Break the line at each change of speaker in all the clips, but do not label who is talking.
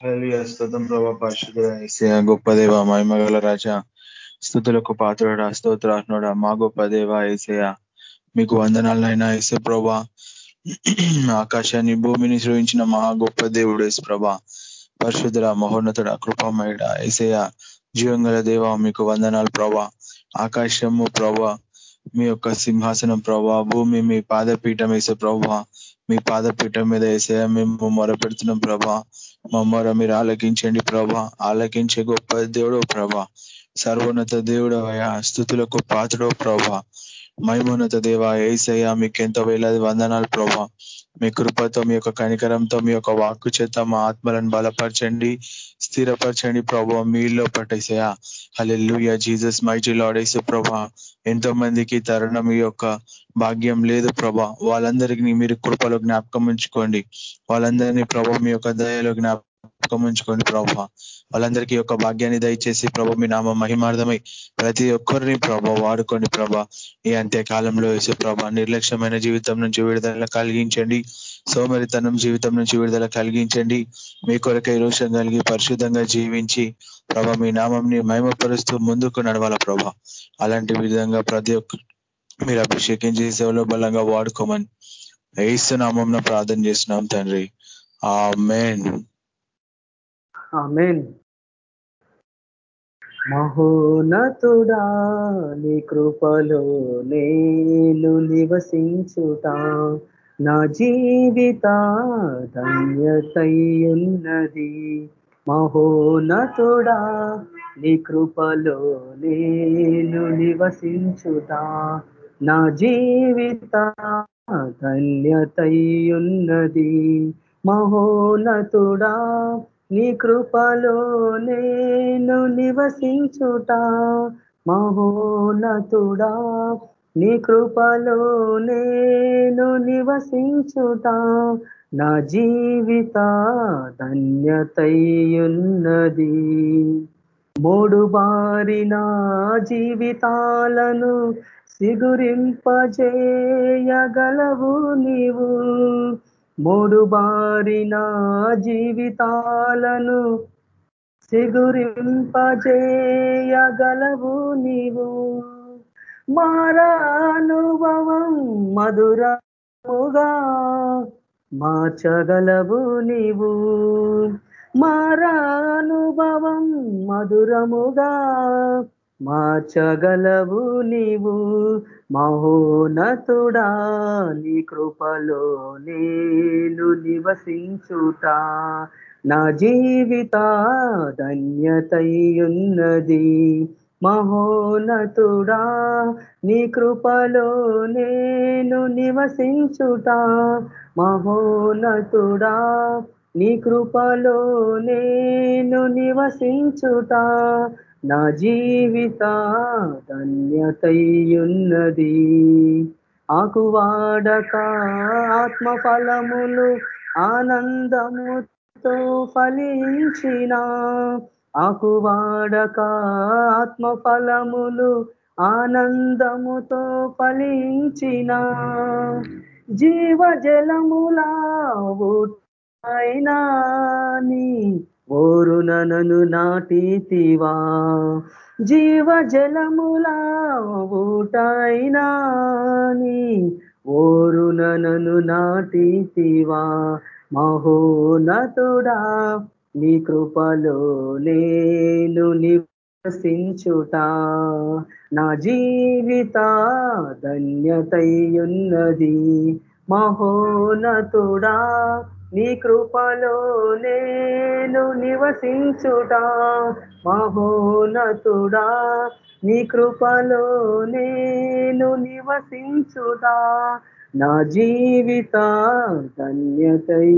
స్థుతం ప్రభా పరిశుద్ధ గొప్ప దేవ మహిమగల రాజ స్థుతులకు పాత్రుడ స్తోత్రాత్నుడ మా గొప్ప దేవ ఏసయ మీకు వందనాలైనా ఏసే ప్రభా. ఆకాశాన్ని భూమిని సృహించిన మహా గొప్ప దేవుడు ఏసు ప్రభా. పరిశుద్ధుడ మహోన్నతుడ కృపమయుడ ఏసయ జీవంగల దేవ మీకు వందనాలు ప్రభా. ఆకాశము ప్రభా మీ యొక్క సింహాసనం ప్రభా. భూమి మీ పాదపీఠం వేసే ప్రభా. మీ పాదపీఠం మీద వేసే మేము మొరపెడుతున్నాం ప్రభా. మమ్మర మీరు ఆలకించండి ప్రభా. ఆలకించే గొప్ప దేవుడో ప్రభా. సర్వోన్నత దేవుడు అయా స్థుతులకు పాత్రడో ప్రభా. మైమోన్నత దేవ ఏసయ్య మీకు ఎంతో వేలాది వందనాలు ప్రభా. మీ కృపతో మీ యొక్క కనికరంతో మీ యొక్క వాక్కు చేత మా ఆత్మలను బలపరచండి. స్థిరపరచండి ప్రభా మీలో పట్టేసయా హలెల్లుయ జీసస్ మైటీ లాడేసు ప్రభా. ఎంతో మందికి తరుణం యొక్క భాగ్యం లేదు ప్రభా. వాళ్ళందరికీ మీరు కృపలో జ్ఞాపకం ఉంచుకోండి. వాళ్ళందరినీ ప్రభా మీ యొక్క దయలో జ్ఞాపకం ఉంచుకోండి ప్రభా. వాళ్ళందరికీ యొక్క భాగ్యాన్ని దయచేసి ప్రభ మీ నామ మహిమార్థమై ప్రతి ఒక్కరిని ప్రభ వాడుకోండి ప్రభ. ఈ అంత్యకాలంలో వేసే ప్రభ నిర్లక్ష్యమైన జీవితం నుంచి విడుదల కలిగించండి. సోమరితనం జీవితం నుంచి విడుదల కలిగించండి. మీ కొరకై రోషం కలిగి పరిశుద్ధంగా జీవించి ప్రభ మీ నామంని మహిమపరుస్తూ ముందుకు నడవాల ప్రభ. అలాంటి విధంగా ప్రతి ఒక్క మీరు అభిషేకించి సేవలో బలంగా వాడుకోమని నామం ప్రార్థన చేస్తున్నాం తండ్రి. ఆ మేన్
మహోనతుడా నీ కృపలో నేను నివసించుతా నా జీవిత ధన్యతయ్యున్నది మహోనతుడా నీ కృపలో నేను నివసించుతా. నా జీవిత ధన్యతయ్యున్నది మహోనతుడా నీ కృపలో నేను నివసించుట మహోనతుడా నీ కృపలో నేను నివసించుతా. నా జీవిత ధన్యతయున్నది మూడు నా జీవితాలను సిగురింపజేయగలవు నీవు. మూడు నా జీవితాలను సిగురింపజేయగలవు నీవు. మారానుభవం మధురముగా మార్చగలవు నీవు. మారానుభవం మధురముగా మార్చగలవు నీవు. మహోనతుడా నీ కృపలో నేను నివసించుట. నా జీవిత ధన్యతయున్నది మహోనతుడా నీ కృపలో నేను నివసించుట. మహోనతుడా నీ కృపలో నేను నివసించుట. నా జీవిత ధన్యతయున్నది. ఆకువాడక ఆత్మఫలములు ఆనందముతో ఫలించిన. ఆకువాడక ఆత్మఫలములు ఆనందముతో ఫలించిన జీవజలములా అయినా నీ ఓరున నను నాటితివా. జీవ జలములా ఊటైనా ఓరున నను నాటితివా. మహోనతుడా నీ కృపలో లేను నివసించుట నా జీవిత ధన్యతయున్నది మహోనతుడా నీ కృపలో నేను నివసించుట మహోనతుడా నీ కృపలో నేను నివసించుట నా జీవిత ధన్యతయున్నది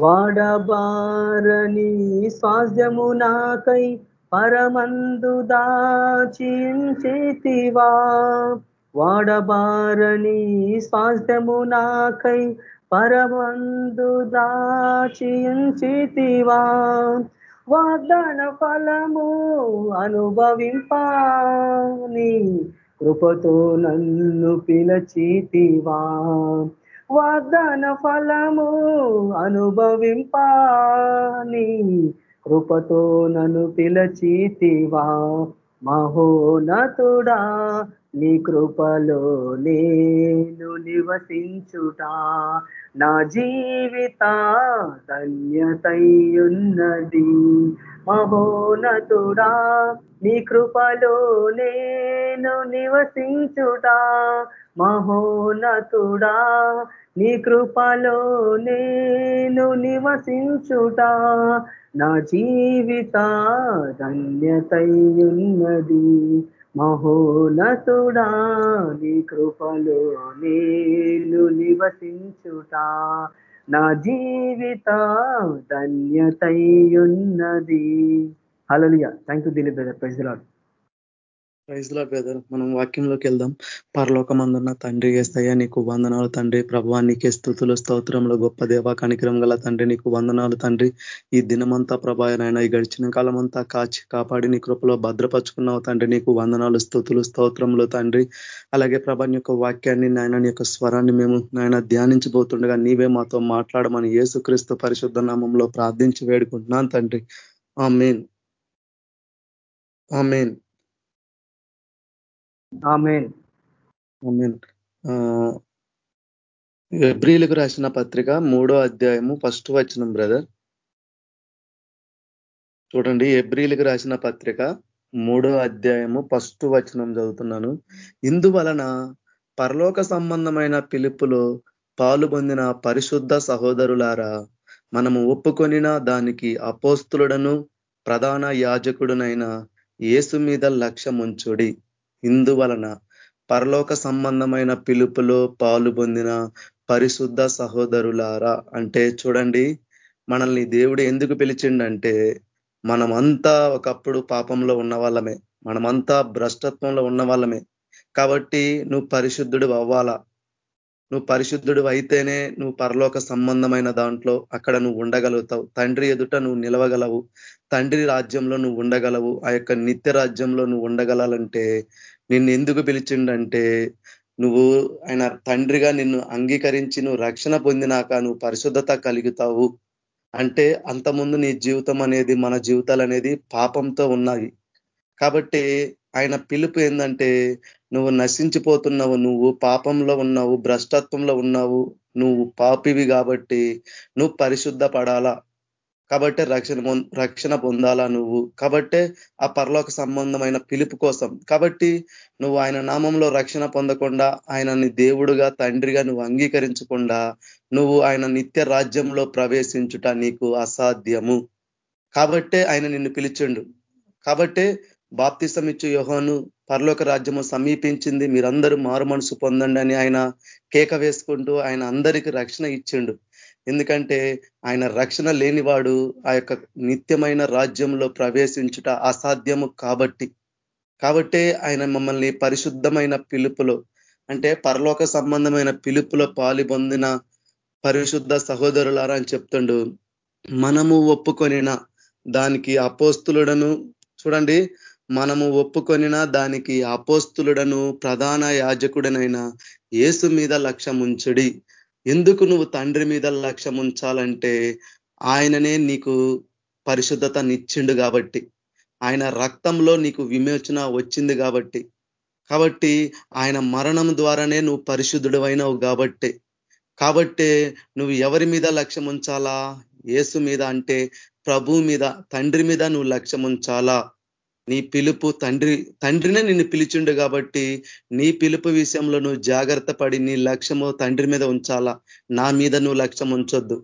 వాడబారని స్వాస్యము నాకై పరమందు దాచించేతివా? వాడబారని స్వాస్యము నాకై పరమందు దాచించేతివా? వాగ్దాన ఫలము అనుభవింపాని కృపతో నన్ను పిలచితివా? వాగ్దాన ఫలము అనుభవింపాని. కృపతో నన్ను పిలచితివా. మహోనతుడా నీ కృపలో నేను నివసించుట. నా జీవిత ధన్యతయున్నది మహోనతుడా నీ కృపలో నేను నివసించుట. మహోనతుడా నీ కృపలో నేను నివసించుట నా జీవిత ధన్యతయున్నది మహోనతుడా నీ కృపలో నేను నివసించుట నా జీవిత ధన్యతయున్నది hallelujah thank you Dilip brother president
praise brother మనం వాక్యంలోకి వెళ్దాం. పరలోకమందున్న తండ్రి వేస్తాయా నీకు వందనాలు తండ్రి. ప్రభా నీకే స్థుతులు స్తోత్రంలో గొప్ప దేవా కనికరం గల తండ్రి. నీకు వందనాలు తండ్రి. ఈ దినమంతా ప్రభాయనైనా ఈ గడిచిన కాలం అంతా కాచి కాపాడి నీ కృపలో భద్రపరుచుకున్నావు తండ్రి. నీకు వందనాలు స్థుతులు స్తోత్రములు తండ్రి. అలాగే ప్రభా నీ యొక్క వాక్యాన్ని నాయన నీ యొక్క స్వరాన్ని మేము నాయన ధ్యానించబోతుండగా నీవే మాతో మాట్లాడమని యేసుక్రీస్తు పరిశుద్ధ నామంలో ప్రార్థించి వేడుకుంటున్నాను తండ్రి. ఆ మెయిన్ ఆ మెయిన్ ఎబ్రిలకు రాసిన పత్రిక మూడో అధ్యాయము ఫస్ట్ వచనం బ్రదర్. చూడండి ఎబ్రిలకు రాసిన పత్రిక మూడో అధ్యాయము ఫస్ట్ వచనం చదువుతున్నాను. ఇందువలన పరలోక సంబంధమైన పిలుపులో పాలు పొందిన పరిశుద్ధ సహోదరులారా మనము ఒప్పుకొనిన దానికి అపోస్తులుడను ప్రధాన యాజకుడునైన ఏసు మీద లక్ష్యముంచుడి. ఇందువలన పరలోక సంబంధమైన పిలుపులో పాలు పొందిన పరిశుద్ధ సహోదరులారా అంటే చూడండి మనల్ని దేవుడు ఎందుకు పిలిచిండంటే మనమంతా ఒకప్పుడు పాపంలో ఉన్న వాళ్ళమే మనమంతా భ్రష్టత్వంలో ఉన్న వాళ్ళమే కాబట్టి నువ్వు పరిశుద్ధుడు అవ్వాలా? నువ్వు పరిశుద్ధుడు అయితేనే నువ్వు పరలోక సంబంధమైన దాంట్లో అక్కడ నువ్వు ఉండగలుగుతావు. తండ్రి ఎదుట నువ్వు నిలవగలవు. తండ్రి రాజ్యంలో నువ్వు ఉండగలవు. ఆ యొక్క నిత్య రాజ్యంలో నువ్వు ఉండగలాలంటే నిన్ను ఎందుకు పిలిచిండంటే నువ్వు ఆయన తండ్రిగా నిన్ను అంగీకరించి నువ్వు రక్షణ పొందినాక నువ్వు పరిశుద్ధత కలుగుతావు. అంటే అంతకుముందు నీ జీవితం అనేది మన జీవితాలు అనేది పాపంతో ఉన్నాయి. కాబట్టి ఆయన పిలుపు ఏంటంటే నువ్వు నశించిపోతున్నావు నువ్వు పాపంలో ఉన్నావు భ్రష్టత్వంలో ఉన్నావు నువ్వు పాపివి కాబట్టి నువ్వు పరిశుద్ధ పడాలా కాబట్టే రక్షణ రక్షణ పొందాలా నువ్వు. కాబట్టే ఆ పరలోక సంబంధమైన పిలుపు కోసం. కాబట్టి నువ్వు ఆయన నామంలో రక్షణ పొందకుండా ఆయనని దేవుడుగా తండ్రిగా నువ్వు అంగీకరించకుండా నువ్వు ఆయన నిత్య రాజ్యంలో ప్రవేశించుట నీకు అసాధ్యము. కాబట్టే ఆయన నిన్ను పిలిచిండు. కాబట్టే బాప్తిసం ఇచ్చు యోహోను పరలోక రాజ్యము సమీపించింది మీరందరూ మారు మనసు పొందండి అని ఆయన కేక వేసుకుంటూ ఆయన అందరికీ రక్షణ ఇచ్చిండు. ఎందుకంటే ఆయన రక్షణ లేనివాడు ఆ యొక్క నిత్యమైన రాజ్యంలో ప్రవేశించుట అసాధ్యము కాబట్టి. కాబట్టే ఆయన మమ్మల్ని పరిశుద్ధమైన పిలుపులో అంటే పరలోక సంబంధమైన పిలుపులో పాలి పొందిన పరిశుద్ధ సహోదరులారా అని చెప్తుండు. మనము ఒప్పుకొనిన దానికి అపోస్తులుడను చూడండి మనము ఒప్పుకొనిన దానికి అపోస్తులుడను ప్రధాన యాజకుడనైన ఏసు మీద లక్ష్యం ఉంచుడి ఎందుకు నువ్వు తండ్రి మీద లక్ష్యం ఉంచాలంటే ఆయననే నీకు పరిశుద్ధత నిచ్చిండు కాబట్టి. ఆయన రక్తంలో నీకు విమోచన వచ్చింది కాబట్టి. కాబట్టి ఆయన మరణం ద్వారానే నువ్వు పరిశుద్ధుడు అయినావు కాబట్టి. కాబట్టే నువ్వు ఎవరి మీద లక్ష్యం ఉంచాలా ఏసు మీద అంటే ప్రభు మీద తండ్రి మీద నువ్వు లక్ష్యం ఉంచాలా నీ పిలుపు తండ్రి తండ్రినే నిన్ను పిలిచిండు కాబట్టి నీ పిలుపు విషయంలో నువ్వు జాగ్రత్త పడి నీ లక్ష్యము తండ్రి మీద ఉంచాలా? నా మీద నువ్వు లక్ష్యం ఉంచొద్దు.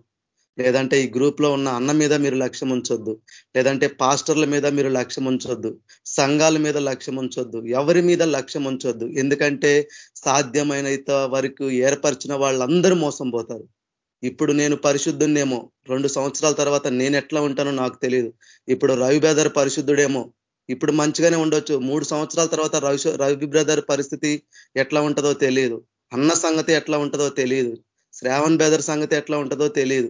లేదంటే ఈ గ్రూప్లో ఉన్న అన్న మీద మీరు లక్ష్యం ఉంచొద్దు. లేదంటే పాస్టర్ల మీద మీరు లక్ష్యం ఉంచొద్దు. సంఘాల మీద లక్ష్యం ఉంచొద్దు. ఎవరి మీద లక్ష్యం ఉంచొద్దు. ఎందుకంటే సాధ్యమైన వరకు ఏర్పరిచిన వాళ్ళందరూ మోసం పోతారు ఇప్పుడు నేను పరిశుద్ధున్నేమో రెండు సంవత్సరాల తర్వాత నేను ఎట్లా ఉంటానో నాకు తెలియదు ఇప్పుడు రవి బేదర్ పరిశుద్ధుడేమో. ఇప్పుడు మంచిగానే ఉండొచ్చు. మూడు సంవత్సరాల తర్వాత రవి రవి బ్రదర్ పరిస్థితి ఎట్లా ఉంటుందో తెలియదు అన్న సంగతి ఎట్లా ఉంటుందో తెలియదు శ్రావణ్ బ్రదర్ సంగతి ఎట్లా ఉంటుందో తెలియదు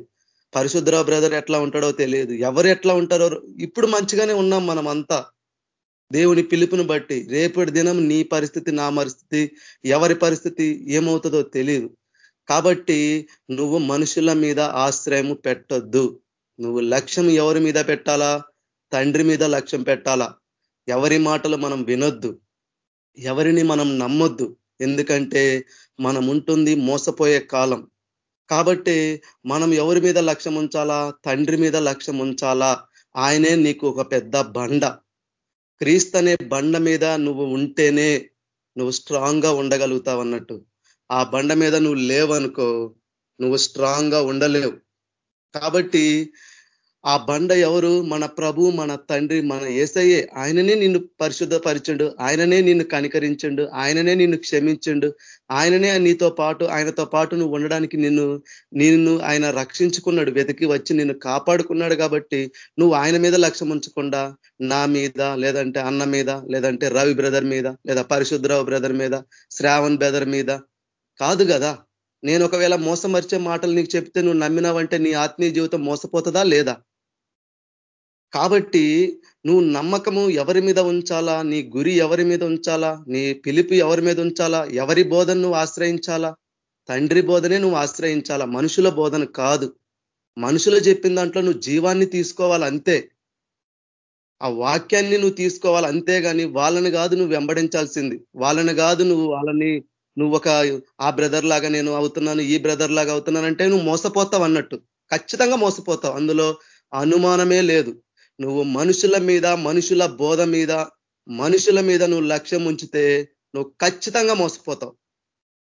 పరిశుద్ధరావు బ్రదర్ ఎట్లా ఉంటాడో తెలియదు ఎవరు ఎట్లా ఉంటారో ఇప్పుడు మంచిగానే ఉన్నాం మనం అంతా దేవుని పిలుపుని బట్టి రేపటి దినం నీ పరిస్థితి నా పరిస్థితి ఎవరి పరిస్థితి ఏమవుతుందో తెలియదు కాబట్టి నువ్వు మనుషుల మీద ఆశ్రయం పెట్టొద్దు. నువ్వు లక్ష్యం ఎవరి మీద పెట్టాలా? తండ్రి మీద లక్ష్యం పెట్టాలా? ఎవరి మాటలు మనం వినొద్దు. ఎవరిని మనం నమ్మొద్దు. ఎందుకంటే మనం ఉంటుంది మోసపోయే కాలం. కాబట్టి మనం ఎవరి మీద లక్ష్యం ఉంచాలా? తండ్రి మీద లక్ష్యం ఉంచాలా? ఆయనే నీకు ఒక పెద్ద బండ. క్రీస్తనే బండ మీద నువ్వు ఉంటేనే నువ్వు స్ట్రాంగ్గా ఉండగలుగుతావు అన్నట్టు. ఆ బండ మీద నువ్వు లేవనుకో నువ్వు స్ట్రాంగ్గా ఉండలేవు. కాబట్టి ఆ బండ ఎవరు? మన ప్రభు మన తండ్రి మన ఏసయ్యే. ఆయననే నిన్ను పరిశుద్ధపరిచండు. ఆయననే నిన్ను కనికరించండు. ఆయననే నిన్ను క్షమించండు. ఆయననే నీతో పాటు ఆయనతో పాటు నువ్వు ఉండడానికి నిన్ను నిన్ను ఆయన రక్షించుకున్నాడు. వెతికి వచ్చి నిన్ను కాపాడుకున్నాడు కాబట్టి నువ్వు ఆయన మీద లక్ష్యం ఉంచకుండా నా మీద లేదంటే అన్న మీద లేదంటే రవి బ్రదర్ మీద లేదా పరిశుద్ధరావు బ్రదర్ మీద శ్రావణ్ బ్రదర్ మీద కాదు కదా. నేను ఒకవేళ మోసమరిచే మాటలు నీకు చెప్తే నువ్వు నమ్మినావంటే నీ ఆత్మీయ జీవితం మోసపోతుందా లేదా? కాబట్టి నువ్వు నమ్మకము ఎవరి మీద ఉంచాలా? నీ గురి ఎవరి మీద ఉంచాలా? నీ పిలుపు ఎవరి మీద ఉంచాలా? ఎవరి బోధన నువ్వు ఆశ్రయించాలా? తండ్రి బోధనే నువ్వు ఆశ్రయించాలా? మనుషుల బోధన కాదు. మనుషులు చెప్పిన దాంట్లో నువ్వు జీవాన్ని తీసుకోవాలి అంతే. ఆ వాక్యాన్ని నువ్వు తీసుకోవాలి అంతేగాని వాళ్ళని కాదు నువ్వు వెంబడించాల్సింది. వాళ్ళని కాదు నువ్వు వాళ్ళని నువ్వు ఒక ఆ బ్రదర్ లాగా నేను అవుతున్నాను ఈ బ్రదర్ లాగా అవుతున్నానంటే నువ్వు మోసపోతావు అన్నట్టు. ఖచ్చితంగా మోసపోతావు. అందులో అనుమానమే లేదు. నువ్వు మనుషుల మీద మనుషుల బోధ మీద మనుషుల మీద నువ్వు లక్ష్యం ఉంచితే నువ్వు ఖచ్చితంగా మోసపోతావు.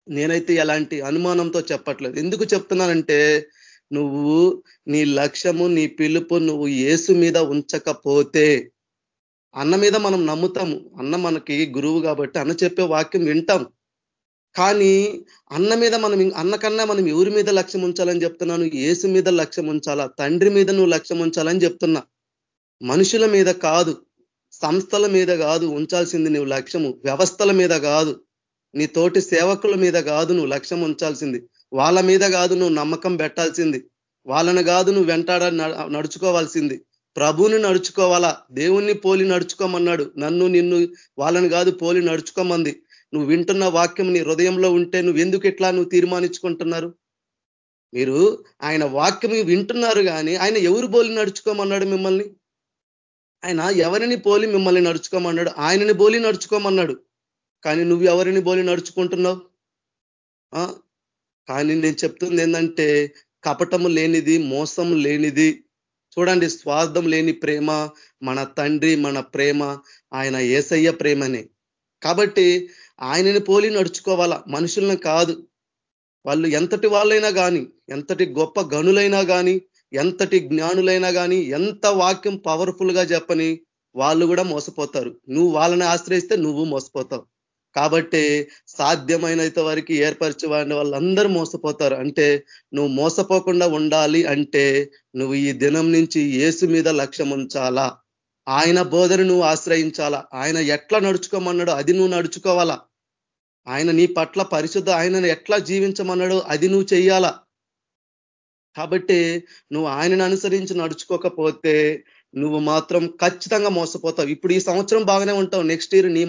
నేనైతే ఎలాంటి అనుమానంతో చెప్పట్లేదు. ఎందుకు చెప్తున్నానంటే నువ్వు నీ లక్ష్యము నీ పిలుపు నువ్వు ఏసు మీద ఉంచకపోతే అన్న మీద మనం నమ్ముతాము. అన్న మనకి గురువు కాబట్టి అన్న చెప్పే వాక్యం వింటాం. కానీ అన్న మీద మనం అన్న కన్నా మనం ఎవరి మీద లక్ష్యం ఉంచాలని చెప్తున్నాను? ఏసు మీద లక్ష్యం ఉంచాలా? తండ్రి మీద నువ్వు లక్ష్యం ఉంచాలని చెప్తున్నా. మనుషుల మీద కాదు సంస్థల మీద కాదు ఉంచాల్సింది నువ్వు లక్ష్యము. వ్యవస్థల మీద కాదు నీ తోటి సేవకుల మీద కాదు నువ్వు లక్ష్యం ఉంచాల్సింది. వాళ్ళ మీద కాదు నువ్వు నమ్మకం పెట్టాల్సింది. వాళ్ళని కాదు నువ్వు వెంటాడ నడుచుకోవాల్సింది. ప్రభుని నడుచుకోవాలా? దేవుణ్ణి పోలి నడుచుకోమన్నాడు. నన్ను నిన్ను వాళ్ళని కాదు పోలి నడుచుకోమంది. నువ్వు వింటున్న వాక్యం నీ హృదయంలో ఉంటే నువ్వు ఎందుకు ఇట్లా నువ్వు తీర్మానించుకుంటున్నారు? మీరు ఆయన వాక్యం వింటున్నారు కానీ ఆయన ఎవరు పోలి నడుచుకోమన్నాడు మిమ్మల్ని? ఆయన ఎవరిని పోలి మిమ్మల్ని నడుచుకోమన్నాడు? ఆయనని పోలి నడుచుకోమన్నాడు. కానీ నువ్వు ఎవరిని పోలి నడుచుకుంటున్నావు? కానీ నేను చెప్తుంది ఏంటంటే కపటము లేనిది మోసం లేనిది చూడండి స్వార్థం లేని ప్రేమ మన తండ్రి మన ప్రేమ ఆయన ఏసయ్య ప్రేమనే. కాబట్టి ఆయనని పోలి నడుచుకోవాలా? మనుషులను కాదు. వాళ్ళు ఎంతటి వాళ్ళైనా కానీ ఎంతటి గొప్ప గనులైనా కానీ ఎంతటి జ్ఞానులైనా కానీ ఎంత వాక్యం పవర్ఫుల్గా చెప్పని వాళ్ళు కూడా మోసపోతారు. నువ్వు వాళ్ళని ఆశ్రయిస్తే నువ్వు మోసపోతావు. కాబట్టి సాధ్యమైనంత వరకు ఏర్పరిచే వాడిని వాళ్ళందరూ మోసపోతారు. అంటే నువ్వు మోసపోకుండా ఉండాలి అంటే నువ్వు ఈ దినం నుంచి ఏసు మీద లక్ష్యం ఉంచాలా? ఆయన బోధన నువ్వు ఆశ్రయించాలా? ఆయన ఎట్లా నడుచుకోమన్నాడో అది నువ్వు నడుచుకోవాలా? ఆయన నీ పట్ల పరిశుద్ధ ఆయనను ఎట్లా జీవించమన్నాడో అది నువ్వు చెయ్యాలా? కాబట్టి నువ్వు ఆయనను అనుసరించి నడుచుకోకపోతే నువ్వు మాత్రం ఖచ్చితంగా మోసపోతావు. ఇప్పుడు ఈ సంవత్సరం బాగానే ఉంటావు. నెక్స్ట్ ఇయర్ నీ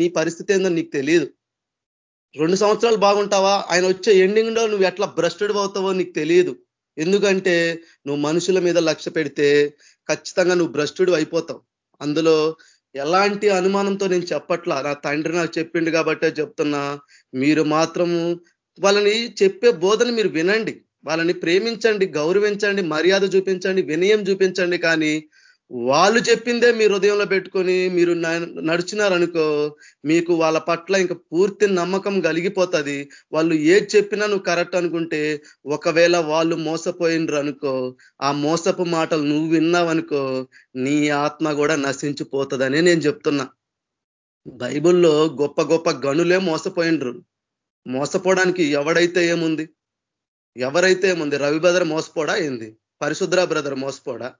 నీ పరిస్థితి ఏందో నీకు తెలియదు రెండు సంవత్సరాలు బాగుంటావా? ఆయన వచ్చే ఎండింగ్లో నువ్వు ఎట్లా భ్రష్టుడు అవుతావో నీకు తెలియదు ఎందుకంటే నువ్వు మనుషుల మీద లక్ష్య పెడితే ఖచ్చితంగా నువ్వు భ్రష్టుడు అయిపోతావు. అందులో ఎలాంటి అనుమానంతో నేను చెప్పట్లా? నా తండ్రి నాకు చెప్పిండు కాబట్టే చెప్తున్నా. మీరు మాత్రము వాళ్ళని చెప్పే బోధన మీరు వినండి. వాళ్ళని ప్రేమించండి గౌరవించండి మర్యాద చూపించండి వినయం చూపించండి. కానీ వాళ్ళు చెప్పిందే మీ హృదయంలో పెట్టుకొని మీరు నడిచినారనుకో మీకు వాళ్ళ పట్ల ఇంకా పూర్తి నమ్మకం కలిగిపోతుంది. వాళ్ళు ఏది చెప్పినా నువ్వు కరెక్ట్ అనుకుంటే ఒకవేళ వాళ్ళు మోసపోయినరు అనుకో ఆ మోసపు మాటలు నువ్వు విన్నావనుకో నీ ఆత్మ కూడా నశించిపోతుందని నేను చెప్తున్నా. బైబుల్లో గొప్ప గొప్ప గనులే మోసపోయినరు. మోసపోవడానికి ఎవడైతే ఏముంది? ఎవరైతే ఏముంది రవి బ్రదర్ మోసపోడా ఏంది? పరిశుద్ర బ్రదర్ మోసపోడా?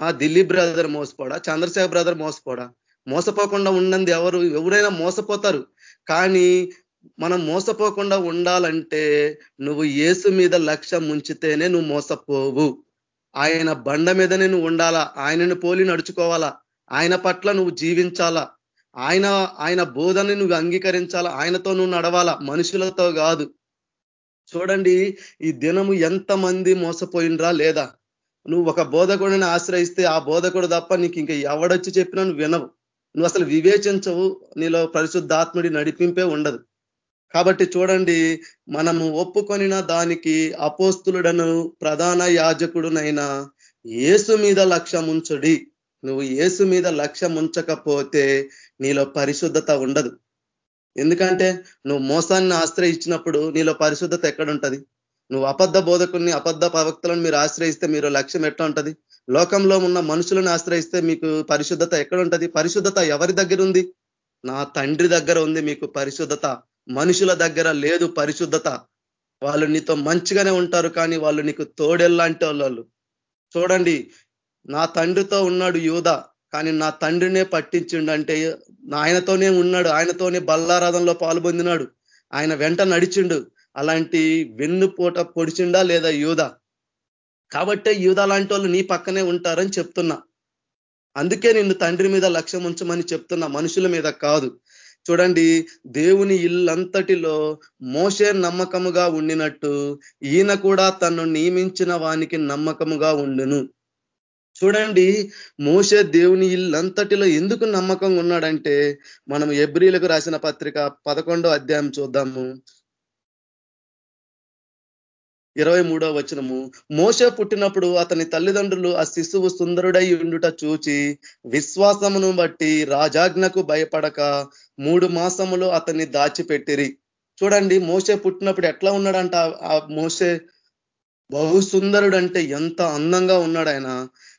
ఆ దిలీప్ బ్రదర్ మోసపోడా? చంద్రశేఖర్ బ్రదర్ మోసపోడా? మోసపోకుండా ఉండంది ఎవరు? ఎవరైనా మోసపోతారు. కానీ మనం మోసపోకుండా ఉండాలంటే నువ్వు ఏసు మీద లక్ష్యం ఉంచితేనే నువ్వు మోసపోవు. ఆయన బండ మీదనే నువ్వు ఉండాలా? ఆయనను పోలి నడుచుకోవాలా? ఆయన పట్ల నువ్వు జీవించాలా? ఆయన ఆయన బోధని నువ్వు అంగీకరించాలా? ఆయనతో నువ్వు నడవాలా? మనుషులతో కాదు. చూడండి ఈ దినము ఎంతమంది మోసపోయినరా లేదా? నువ్వు ఒక బోధకుడిని ఆశ్రయిస్తే ఆ బోధకుడు తప్ప నీకు ఇంకా ఎవడొచ్చి చెప్పినా నువ్వు వినవు. నువ్వు అసలు వివేచించవు నీలో పరిశుద్ధాత్ముడి నడిపింపే ఉండదు. కాబట్టి చూడండి మనము ఒప్పుకొనిన దానికి అపోస్తులుడను ప్రధాన యాజకుడునైనా ఏసు మీద లక్ష్యం ఉంచుడి నువ్వు ఏసు మీద లక్ష్యం ఉంచకపోతే నీలో పరిశుద్ధత ఉండదు. ఎందుకంటే నువ్వు మోసాన్ని ఆశ్రయించినప్పుడు నీలో పరిశుద్ధత ఎక్కడుంటది? నువ్వు అబద్ధ బోధకుల్ని అబద్ధ ప్రవక్తలను మీరు ఆశ్రయిస్తే మీరు లక్ష్యం ఎట్లా ఉంటది? లోకంలో ఉన్న మనుషులను ఆశ్రయిస్తే మీకు పరిశుద్ధత ఎక్కడ ఉంటుంది పరిశుద్ధత ఎవరి దగ్గర ఉంది? నా తండ్రి దగ్గర ఉంది మీకు పరిశుద్ధత. మనుషుల దగ్గర లేదు పరిశుద్ధత. వాళ్ళు నీతో మంచిగానే ఉంటారు కానీ వాళ్ళు నీకు తోడెల్లాంటి వాళ్ళు. చూడండి నా తండ్రితో ఉన్నాడు యూధ కానీ నా తండ్రినే పట్టించిండు ఆయనతోనే ఉన్నాడు ఆయనతోనే బల్లారాధంలో పాల్పొందినాడు ఆయన వెంట నడిచిండు. అలాంటి వెన్నుపూట పొడిచిండా లేదా యూధ కాబట్టే యూధ లాంటి వాళ్ళు నీ పక్కనే ఉంటారని చెప్తున్నా. అందుకే నిన్ను తండ్రి మీద లక్ష్యం ఉంచమని చెప్తున్నా. మనుషుల మీద కాదు. చూడండి దేవుని ఇల్లంతటిలో మోసే నమ్మకముగా ఉండినట్టు ఈయన కూడా తను నియమించిన వానికి నమ్మకముగా ఉండును. చూడండి మోస దేవుని ఇల్లంతటిలో ఎందుకు నమ్మకంగా ఉన్నాడంటే మనం ఎబ్రిలకు రాసిన పత్రిక పదకొండో అధ్యాయం చూద్దాము. ఇరవై మూడో వచనము మోస పుట్టినప్పుడు అతని తల్లిదండ్రులు ఆ శిశువు సుందరుడై ఉండుట చూచి విశ్వాసమును బట్టి రాజాజ్ఞకు భయపడక మూడు మాసములు అతన్ని దాచిపెట్టిరి. చూడండి మోసే పుట్టినప్పుడు ఎట్లా ఉన్నాడంట? ఆ మోసే బహు అంటే ఎంత అందంగా ఉన్నాడు ఆయన.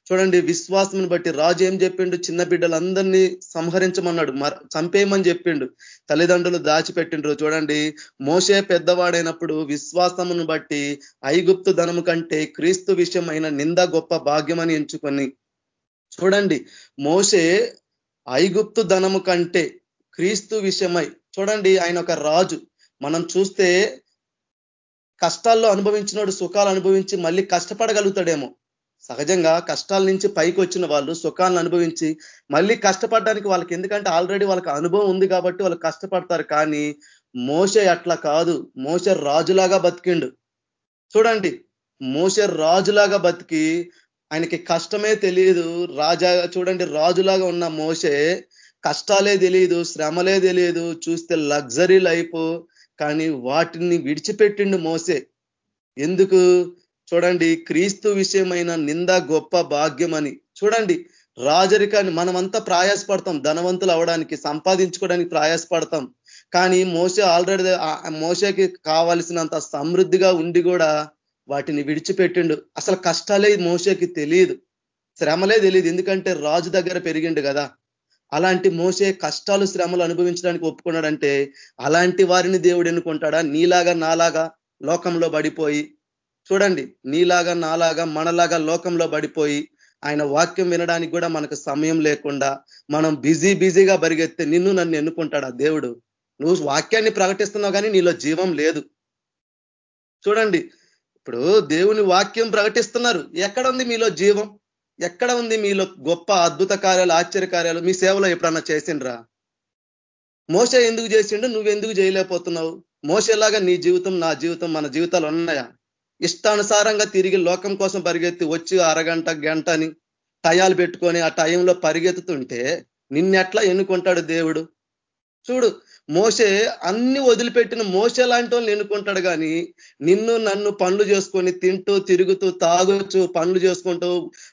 చూడండి విశ్వాసం బట్టి రాజు ఏం చెప్పిండు? చిన్న బిడ్డలందరినీ సంహరించమన్నాడు చంపేయమని చెప్పిండు తల్లిదండ్రులు దాచిపెట్టిండ్రు. చూడండి మోసే పెద్దవాడైనప్పుడు విశ్వాసమును బట్టి ఐగుప్తు ధనము కంటే క్రీస్తు విషయమైన నింద గొప్ప భాగ్యమని ఎంచుకొని చూడండి మోసే ఐగుప్తు ధనము కంటే క్రీస్తు విషయమై చూడండి ఆయన ఒక రాజు. మనం చూస్తే కష్టాల్లో అనుభవించినాడు సుఖాలు అనుభవించి మళ్ళీ కష్టపడగలుగుతాడేమో. సహజంగా కష్టాల నుంచి పైకి వచ్చిన వాళ్ళు సుఖాలను అనుభవించి మళ్ళీ కష్టపడడానికి వాళ్ళకి ఎందుకంటే ఆల్రెడీ వాళ్ళకి అనుభవం ఉంది కాబట్టి వాళ్ళు కష్టపడతారు. కానీ మోస అట్లా కాదు. మోస రాజులాగా బతికిండు. చూడండి. మోస రాజులాగా బతికి ఆయనకి కష్టమే తెలియదు రాజా చూడండి. రాజులాగా ఉన్న మోసే కష్టాలే తెలియదు శ్రమలే తెలియదు చూస్తే లగ్జరీ లైఫ్. కానీ వాటిని విడిచిపెట్టిండు మోసే ఎందుకు? చూడండి క్రీస్తు విషయమైన నింద గొప్ప భాగ్యం అని చూడండి రాజరికాన్ని మనమంతా ప్రయాసపడతాం. ధనవంతులు అవడానికి సంపాదించుకోవడానికి ప్రయాసపడతాం. కానీ మోస ఆల్రెడీ మోసకి కావలసినంత సమృద్ధిగా ఉండి కూడా వాటిని విడిచిపెట్టిండు. అసలు కష్టాలే మోసకి తెలియదు. శ్రమలే తెలియదు. ఎందుకంటే రాజు దగ్గర పెరిగిండు కదా. అలాంటి మోసే కష్టాలు శ్రమలు అనుభవించడానికి ఒప్పుకున్నాడంటే అలాంటి వారిని దేవుడు ఎన్నుకుంటాడా? నీలాగా నాలాగా లోకంలో పడిపోయి చూడండి నీలాగా నాలాగా మనలాగా లోకంలో పడిపోయి ఆయన వాక్యం వినడానికి కూడా మనకు సమయం లేకుండా మనం బిజీ బిజీగా పరిగెత్తే నిన్ను నన్ను ఎన్నుకుంటాడా దేవుడు? నువ్వు వాక్యాన్ని ప్రకటిస్తున్నావు కానీ నీలో జీవం లేదు. చూడండి ఇప్పుడు దేవుని వాక్యం ప్రకటిస్తున్నారు. ఎక్కడ ఉంది మీలో జీవం? ఎక్కడ ఉంది మీలో గొప్ప అద్భుత కార్యాలు ఆశ్చర్య కార్యాలు? మీ సేవలో ఎప్పుడన్నా చేసిండ్రా? మోస ఎందుకు చేసిండు? నువ్వెందుకు చేయలేకపోతున్నావు? మోసలాగా నీ జీవితం నా జీవితం మన జీవితాలు ఉన్నాయా? ఇష్టానుసారంగా తిరిగి లోకం కోసం పరిగెత్తి వచ్చి అరగంట గంటని టయాలు పెట్టుకొని ఆ టయంలో పరిగెత్తుతుంటే నిన్నెట్లా ఎన్నుకుంటాడు దేవుడు? చూడు మోసే అన్ని వదిలిపెట్టిన మోసే లాంటి వాళ్ళని ఎన్నుకుంటాడు కానీ నిన్ను నన్ను పనులు చేసుకొని తింటూ తిరుగుతూ తాగొచ్చు పనులు చేసుకుంటూ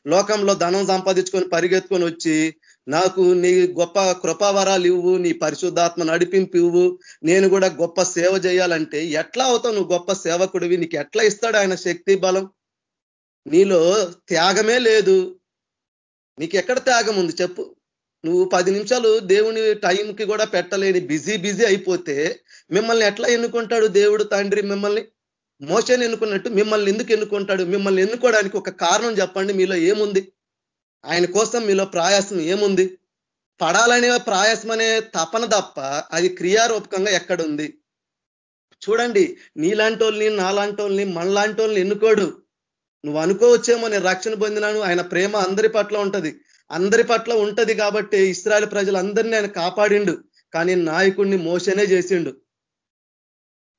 లోకంలో ధనం సంపాదించుకొని పరిగెత్తుకొని వచ్చి నాకు నీ గొప్ప కృపావరాలు ఇవ్వు నీ పరిశుద్ధాత్మ నడిపింపు ఇవ్వు. నేను కూడా గొప్ప సేవ చేయాలంటే ఎట్లా అవుతావు నువ్వు గొప్ప సేవకుడివి? నీకు ఎట్లా ఇస్తాడు ఆయన శక్తి బలం? నీలో త్యాగమే లేదు. నీకు ఎక్కడ త్యాగం ఉంది చెప్పు. నువ్వు పది నిమిషాలు దేవుని టైంకి కూడా పెట్టలేని బిజీ బిజీ అయిపోతే మిమ్మల్ని ఎట్లా ఎన్నుకుంటాడు దేవుడు తండ్రి మిమ్మల్ని? మోసని ఎన్నుకున్నట్టు మిమ్మల్ని ఎందుకు ఎన్నుకుంటాడు? మిమ్మల్ని ఎన్నుకోవడానికి ఒక కారణం చెప్పండి మీలో ఏముంది? ఆయన కోసం మీలో ప్రయాసం ఏముంది? పడాలనే ప్రయాసం అనే తపన తప్ప అది క్రియారూపకంగా ఎక్కడుంది? చూడండి నీలాంటి వాళ్ళని నాలాంటి వాళ్ళని మనలాంటి వాళ్ళని ఎన్నుకోడు. నువ్వు అనుకోవచ్చేమో నేను రక్షణ పొందినాను ఆయన ప్రేమ అందరి పట్ల ఉంటది. అందరి పట్ల ఉంటది కాబట్టి ఇస్రాయల్ ప్రజలందరినీ ఆయన కాపాడిండు. కానీ నాయకుడిని మోసనే చేసిండు.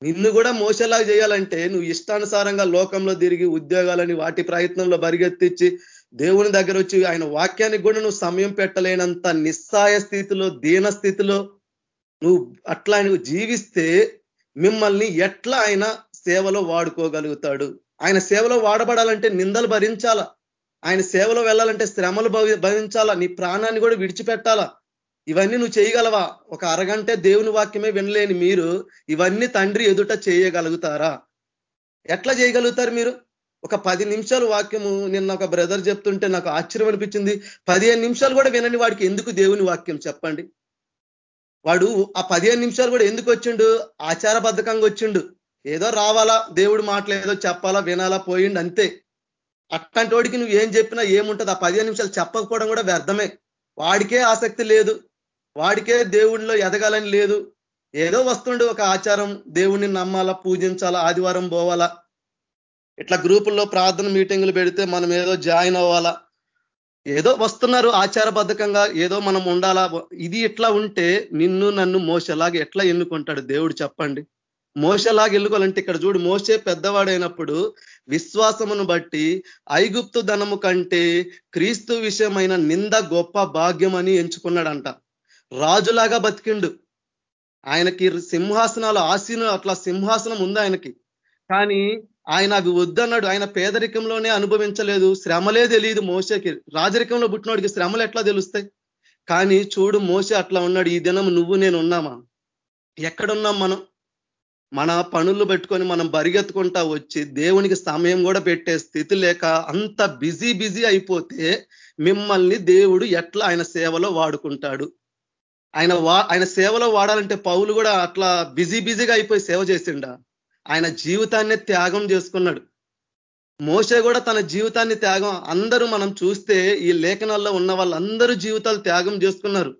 నిన్ను కూడా మోసలాగా చేయాలంటే నువ్వు ఇష్టానుసారంగా లోకంలో తిరిగి ఉద్యోగాలని వాటి ప్రయత్నంలో బరిగెత్తించి దేవుని దగ్గర వచ్చి ఆయన వాక్యానికి కూడా నువ్వు సమయం పెట్టలేనంత నిస్సాయ స్థితిలో దీన స్థితిలో నువ్వు అట్లా నువ్వు జీవిస్తే మిమ్మల్ని ఎట్లా ఆయన సేవలో వాడుకోగలుగుతాడు? ఆయన సేవలో వాడబడాలంటే నిందలు భరించాలా. ఆయన సేవలో వెళ్ళాలంటే శ్రమలు భరించాలా. నీ ప్రాణాన్ని కూడా విడిచిపెట్టాలా. ఇవన్నీ నువ్వు చేయగలవా? ఒక అరగంటే దేవుని వాక్యమే వినలేని మీరు ఇవన్నీ తండ్రి ఎదుట చేయగలుగుతారా? ఎట్లా చేయగలుగుతారు మీరు? ఒక పది నిమిషాలు వాక్యము నిన్న ఒక బ్రదర్ చెప్తుంటే నాకు ఆశ్చర్యం అనిపించింది. పదిహేను నిమిషాలు కూడా వినని వాడికి ఎందుకు దేవుని వాక్యం చెప్పండి? వాడు ఆ పదిహేను నిమిషాలు కూడా ఎందుకు వచ్చిండు? ఆచారబద్ధకంగా వచ్చిండు. ఏదో రావాలా దేవుడు మాటలు ఏదో చెప్పాలా వినాలా పోయిండు అంతే. అట్లాంటి వాడికి నువ్వు ఏం చెప్పినా ఏముంటుంది? ఆ పదిహేను నిమిషాలు చెప్పకపోవడం కూడా వ్యర్థమే. వాడికే ఆసక్తి లేదు. వాడికే దేవుడిలో ఎదగాలని లేదు. ఏదో వస్తుండే ఒక ఆచారం. దేవుణ్ణి నమ్మాలా పూజించాలా ఆదివారం పోవాలా. ఇట్లా గ్రూపుల్లో ప్రార్థన మీటింగ్లు పెడితే మనం ఏదో జాయిన్ అవ్వాలా? ఏదో వస్తున్నారు ఆచారబద్ధకంగా ఏదో మనం ఉండాలా? ఇది ఎట్లా ఉంటే నిన్ను నన్ను మోసలాగా ఎట్లా ఎన్నుకుంటాడు దేవుడు చెప్పండి? మోసలాగా ఎన్నుకోవాలంటే ఇక్కడ చూడు మోసే పెద్దవాడైనప్పుడు విశ్వాసమును బట్టి ఐగుప్తు ధనము కంటే క్రీస్తు విషయమైన నింద గొప్ప భాగ్యం అని ఎంచుకున్నాడంట. రాజులాగా బతికిండు. ఆయనకి సింహాసనాలు ఆసీను అట్లా సింహాసనం ఉంది ఆయనకి. కానీ ఆయన అవి వద్దన్నాడు. ఆయన పేదరికంలోనే అనుభవించలేదు. శ్రమలే తెలియదు మోసకి రాజరికంలో పుట్టినోడికి శ్రమలు ఎట్లా తెలుస్తాయి? కానీ చూడు మోస అట్లా ఉన్నాడు. ఈ దినం నువ్వు నేను ఉన్నామా? ఎక్కడున్నాం మనం? మన పనులు పెట్టుకొని మనం బరిగెత్తుకుంటా వచ్చి దేవునికి సమయం కూడా పెట్టే స్థితి లేక అంత బిజీ బిజీ అయిపోతే మిమ్మల్ని దేవుడు ఎట్లా ఆయన సేవలో వాడుకుంటాడు? ఆయన ఆయన సేవలో వాడాలంటే పౌలు కూడా అట్లా బిజీ బిజీగా అయిపోయి సేవ చేసిండా? ఆయన జీవితాన్ని త్యాగం చేసుకున్నాడు. మోసే కూడా తన జీవితాన్ని త్యాగం అందరూ మనం చూస్తే ఈ లేఖనాల్లో ఉన్న వాళ్ళందరూ జీవితాలు త్యాగం చేసుకున్నారు.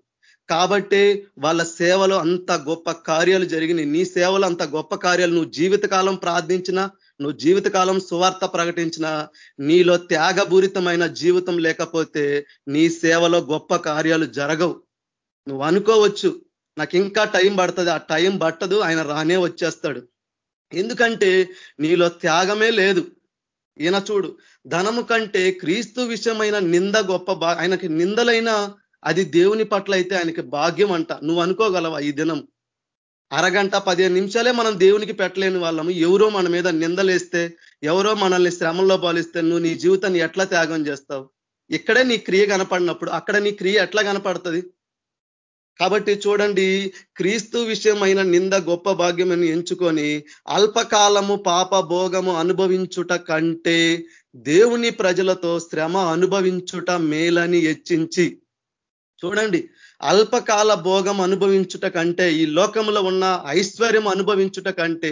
కాబట్టి వాళ్ళ సేవలో అంత గొప్ప కార్యాలు జరిగినాయి. నీ సేవలో అంత గొప్ప కార్యాలు నువ్వు జీవితకాలం ప్రార్థించినా నువ్వు జీవితకాలం సువార్త ప్రకటించిన నీలో త్యాగపూరితమైన జీవితం లేకపోతే నీ సేవలో గొప్ప కార్యాలు జరగవు. నువ్వు అనుకోవచ్చు నాకు ఇంకా టైం పడుతుంది ఆ టైం పట్టదు ఆయన రానే వచ్చేస్తాడు. ఎందుకంటే నీలో త్యాగమే లేదు. ఈయన చూడు ధనము కంటే క్రీస్తు విషయమైన నింద గొప్ప ఆయనకి నిందలైన అది దేవుని పట్ల అయితే ఆయనకి భాగ్యం అంట. నువ్వు అనుకోగలవా ఈ దినం? అరగంట పదిహేను నిమిషాలే మనం దేవునికి పెట్టలేని వాళ్ళము. ఎవరో మన మీద నిందలేస్తే ఎవరో మనల్ని శ్రమంలో పాలిస్తే నువ్వు నీ జీవితాన్ని ఎట్లా త్యాగం చేస్తావు? ఇక్కడే నీ క్రియ కనపడినప్పుడు అక్కడ నీ క్రియ ఎట్లా కనపడుతుంది? కాబట్టి చూడండి క్రీస్తు విషయమైన నింద గొప్ప భాగ్యమని ఎంచుకొని అల్పకాలము పాప భోగము అనుభవించుట కంటే దేవుని ప్రజలతో శ్రమ అనుభవించుట మేలని హెచ్చించి చూడండి అల్పకాల భోగం అనుభవించుట కంటే ఈ లోకంలో ఉన్న ఐశ్వర్యం అనుభవించుట కంటే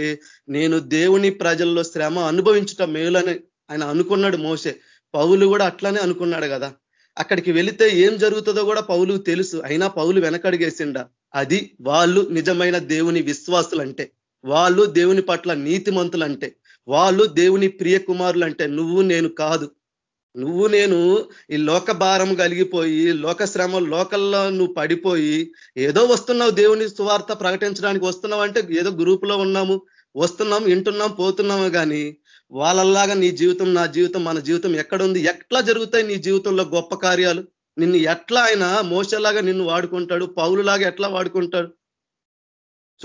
నేను దేవుని ప్రజల్లో శ్రమ అనుభవించుట మేలని ఆయన అనుకున్నాడు మోసే పౌలు కూడా అట్లనే అనుకున్నాడు కదా. అక్కడికి వెళితే ఏం జరుగుతుందో కూడా పౌలు తెలుసు. అయినా పౌలు వెనకడిగేసిండ. అది వాళ్ళు నిజమైన దేవుని విశ్వాసులంటే. వాళ్ళు దేవుని పట్ల నీతిమంతులంటే. వాళ్ళు దేవుని ప్రియ కుమారులు అంటే నువ్వు నేను కాదు. నువ్వు నేను ఈ లోక భారం కలిగిపోయి లోక శ్రమ లోకల్లో నువ్వు పడిపోయి ఏదో వస్తున్నావు దేవుని సువార్త ప్రకటించడానికి వస్తున్నావు అంటే ఏదో గ్రూపులో ఉన్నాము వస్తున్నాం వింటున్నాం పోతున్నాము కానీ వాళ్ళలాగా నీ జీవితం నా జీవితం మన జీవితం ఎక్కడుంది? ఎట్లా జరుగుతాయి నీ జీవితంలో గొప్ప కార్యాలు? నిన్ను ఎట్లా ఆయన మోసలాగా నిన్ను వాడుకుంటాడు? పౌలులాగా ఎట్లా వాడుకుంటాడు?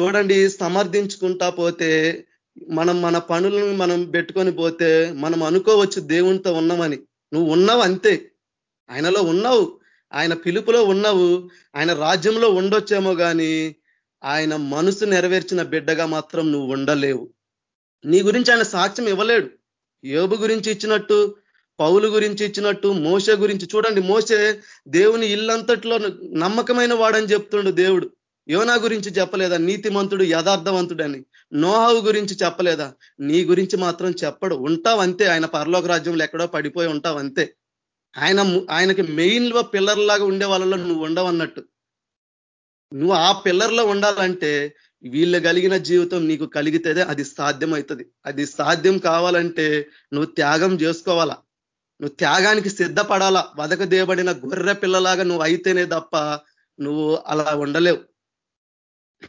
చూడండి సమర్థించుకుంటా పోతే మనం మన పనులను మనం పెట్టుకొని పోతే మనం అనుకోవచ్చు దేవునితో ఉన్నామని. నువ్వు ఉన్నావు అంతే. ఆయనలో ఉన్నావు. ఆయన పిలుపులో ఉన్నావు. ఆయన రాజ్యంలో ఉండొచ్చేమో కానీ ఆయన మనసు నెరవేర్చిన బిడ్డగా మాత్రం నువ్వు ఉండలేవు. నీ గురించి ఆయన సాక్ష్యం ఇవ్వలేడు. యోబు గురించి ఇచ్చినట్టు పౌలు గురించి ఇచ్చినట్టు మోస గురించి చూడండి. మోసే దేవుని ఇల్లంతట్లో నమ్మకమైన వాడని చెప్తుండు దేవుడు. యోనా గురించి చెప్పలేదా? నీతిమంతుడు యథార్థవంతుడని. నోహావు గురించి చెప్పలేదా? నీ గురించి మాత్రం చెప్పడు. ఉంటావు అంతే ఆయన పరలోక రాజ్యంలో ఎక్కడో పడిపోయి ఉంటావు అంతే ఆయన ఆయనకి మెయిన్లో పిల్లర్ లాగా ఉండే వాళ్ళలో నువ్వు ఉండవన్నట్టు. నువ్వు ఆ పిల్లర్లో ఉండాలంటే వీళ్ళు కలిగిన జీవితం నీకు కలిగితేదే అది సాధ్యమవుతుంది. అది సాధ్యం కావాలంటే నువ్వు త్యాగం చేసుకోవాలా? నువ్వు త్యాగానికి సిద్ధపడాలా? వదక దేబడిన గొర్రె పిల్లలాగా నువ్వు అయితేనే తప్ప నువ్వు అలా ఉండలేవు.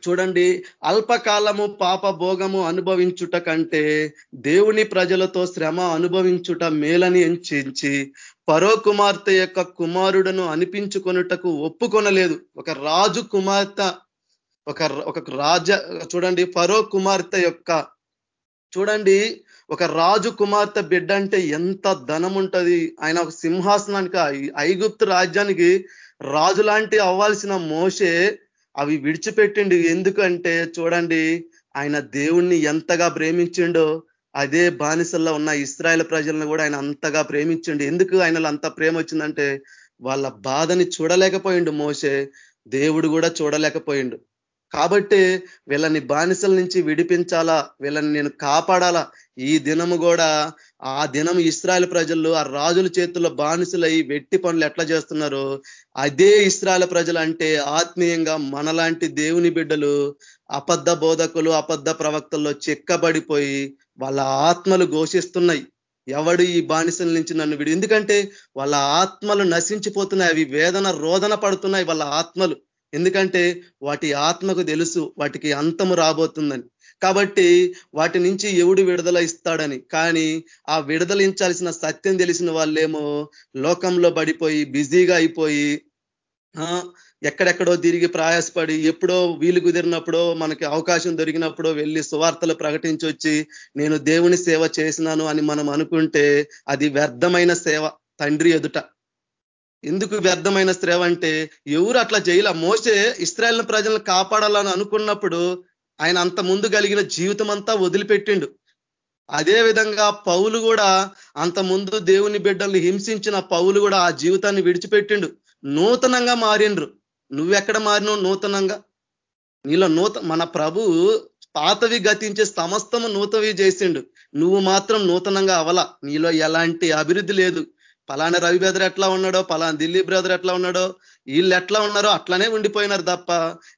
చూడండి అల్పకాలము పాప భోగము అనుభవించుట కంటే దేవుని ప్రజలతో శ్రమ అనుభవించుట మేలని ఎంచి పరో కుమార్తె యొక్క కుమారుడను అనిపించుకొనుటకు ఒప్పుకొనలేదు. ఒక రాజు కుమార్తె ఒక ఒక రాజ చూడండి ఫరో కుమార్తె యొక్క చూడండి ఒక రాజు కుమార్తె బిడ్డ అంటే ఎంత ధనం ఉంటది. ఆయన ఒక సింహాసనానికి ఐగుప్తు రాజ్యానికి రాజు లాంటి అవ్వాల్సిన మోసే అవి విడిచిపెట్టిండు. ఎందుకంటే చూడండి ఆయన దేవుణ్ణి ఎంతగా ప్రేమించిండో అదే బానిసల్లో ఉన్న ఇస్రాయల్ ప్రజలను కూడా ఆయన అంతగా ప్రేమించిండు. ఎందుకు ఆయనలో అంత ప్రేమ వచ్చిందంటే వాళ్ళ బాధని చూడలేకపోయిండు మోసే దేవుడు కూడా చూడలేకపోయిండు. కాబట్టి వీళ్ళని బానిసల నుంచి విడిపించాలా? వీళ్ళని నేను కాపాడాలా? ఈ దినము కూడా ఆ దినం ఇస్రాయల్ ప్రజలు ఆ రాజుల చేతుల్లో బానిసలై వెట్టి పనులు ఎట్లా చేస్తున్నారో అదే ఇస్రాయల్ ప్రజలు అంటే ఆత్మీయంగా మనలాంటి దేవుని బిడ్డలు అబద్ధ బోధకులు అబద్ధ ప్రవక్తల్లో చెక్కబడిపోయి వాళ్ళ ఆత్మలు ఘోషిస్తున్నాయి. ఎవడు ఈ బానిసల నుంచి నన్ను విడి ఎందుకంటే వాళ్ళ ఆత్మలు నశించిపోతున్నాయి అవి వేదన రోదన పడుతున్నాయి వాళ్ళ ఆత్మలు. ఎందుకంటే వాటి ఆత్మకు తెలుసు వాటికి అంతము రాబోతుందని. కాబట్టి వాటి నుంచి ఎవడు విడుదల ఇస్తాడని. కానీ ఆ విడుదలించాల్సిన సత్యం తెలిసిన వాళ్ళేమో లోకంలో పడిపోయి బిజీగా అయిపోయి ఎక్కడెక్కడో తిరిగి ప్రయాసపడి ఎప్పుడో వీలు కుదిరినప్పుడో మనకి అవకాశం దొరికినప్పుడో వెళ్ళి సువార్తలు ప్రకటించి వచ్చి నేను దేవుని సేవ చేసినాను అని మనం అనుకుంటే అది వ్యర్థమైన సేవ తండ్రి ఎదుట. ఎందుకు వ్యర్థమైన సేవ అంటే ఎవరు అట్లా చేయాల? మోసే ఇస్రాయల్ ప్రజలను కాపాడాలని అనుకున్నప్పుడు ఆయన అంత ముందు కలిగిన జీవితం అంతా వదిలిపెట్టిండు. అదే విధంగా పౌలు కూడా అంత ముందు దేవుని బిడ్డల్ని హింసించిన పౌలు కూడా ఆ జీవితాన్ని విడిచిపెట్టిండు. నూతనంగా మారిండ్రు. నువ్వెక్కడ మారినావు? నూతనంగా. నీలో నూత మన ప్రభు పాతవి గతించే సమస్తము నూతవి చేసిండు. నువ్వు మాత్రం నూతనంగా అవల. నీలో ఎలాంటి అభివృద్ధి లేదు. పలానా రవి బ్రదర్ ఎట్లా ఉన్నాడో పలానా దిల్లీ బ్రదర్ ఎట్లా ఉన్నాడో వీళ్ళు ఎట్లా ఉన్నారో అట్లానే ఉండిపోయినారు తప్ప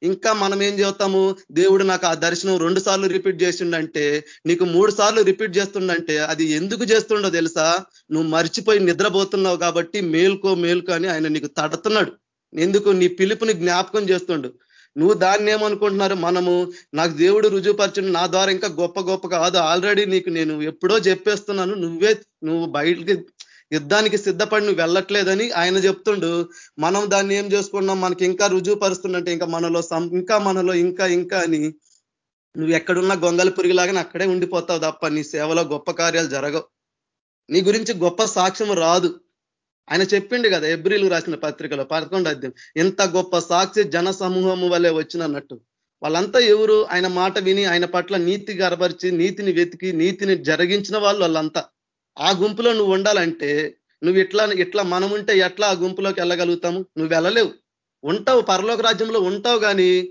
ఇంకా మనం ఏం చేస్తాము? దేవుడు నాకు ఆ దర్శనం రెండు సార్లు రిపీట్ చేసిండంటే నీకు మూడు సార్లు రిపీట్ చేస్తుండంటే అది ఎందుకు చేస్తుండో తెలుసా? నువ్వు మర్చిపోయి నిద్రపోతున్నావు కాబట్టి మేల్కో మేల్కో అని ఆయన నీకు తడుతున్నాడు. ఎందుకు? నీ పిలుపుని జ్ఞాపకం చేస్తుండు. నువ్వు దాన్ని ఏమనుకుంటున్నారు? మనము నాకు దేవుడు రుజువుపరచు నా ద్వారా ఇంకా గొప్ప గొప్ప కాదు. ఆల్రెడీ నీకు నేను ఎప్పుడో చెప్పేస్తున్నాను నువ్వే నువ్వు బయటికి యుద్ధానికి సిద్ధపడి నువ్వు వెళ్ళట్లేదని ఆయన చెప్తుండు. మనం దాన్ని ఏం చేసుకున్నాం? మనకి ఇంకా రుజువు పరుస్తుందంటే ఇంకా మనలో ఇంకా మనలో ఇంకా ఇంకా అని. నువ్వు ఎక్కడున్న గొంగల పురిగిలాగానే అక్కడే ఉండిపోతావు తప్ప నీ సేవలో గొప్ప కార్యాలు జరగవు. నీ గురించి గొప్ప సాక్ష్యం రాదు. ఆయన చెప్పిండు కదా ఎబ్రిల్ రాసిన పత్రికలో పదకొండు అధ్యయం. ఇంత గొప్ప సాక్షి జన సమూహము వల్లే వచ్చినన్నట్టు వాళ్ళంతా ఎవరు? ఆయన మాట విని ఆయన పట్ల నీతి గరపరిచి నీతిని వెతికి నీతిని జరిగించిన వాళ్ళు వాళ్ళంతా. ఆ గుంపులో నువ్వు ఉండాలంటే నువ్వు ఇట్లా ఇట్లా మనం ఉంటే ఎట్లా ఆ గుంపులోకి వెళ్ళగలుగుతాము? నువ్వు వెళ్ళలేవు. ఉంటావు పరలోక రాజ్యంలో ఉంటావు కానీ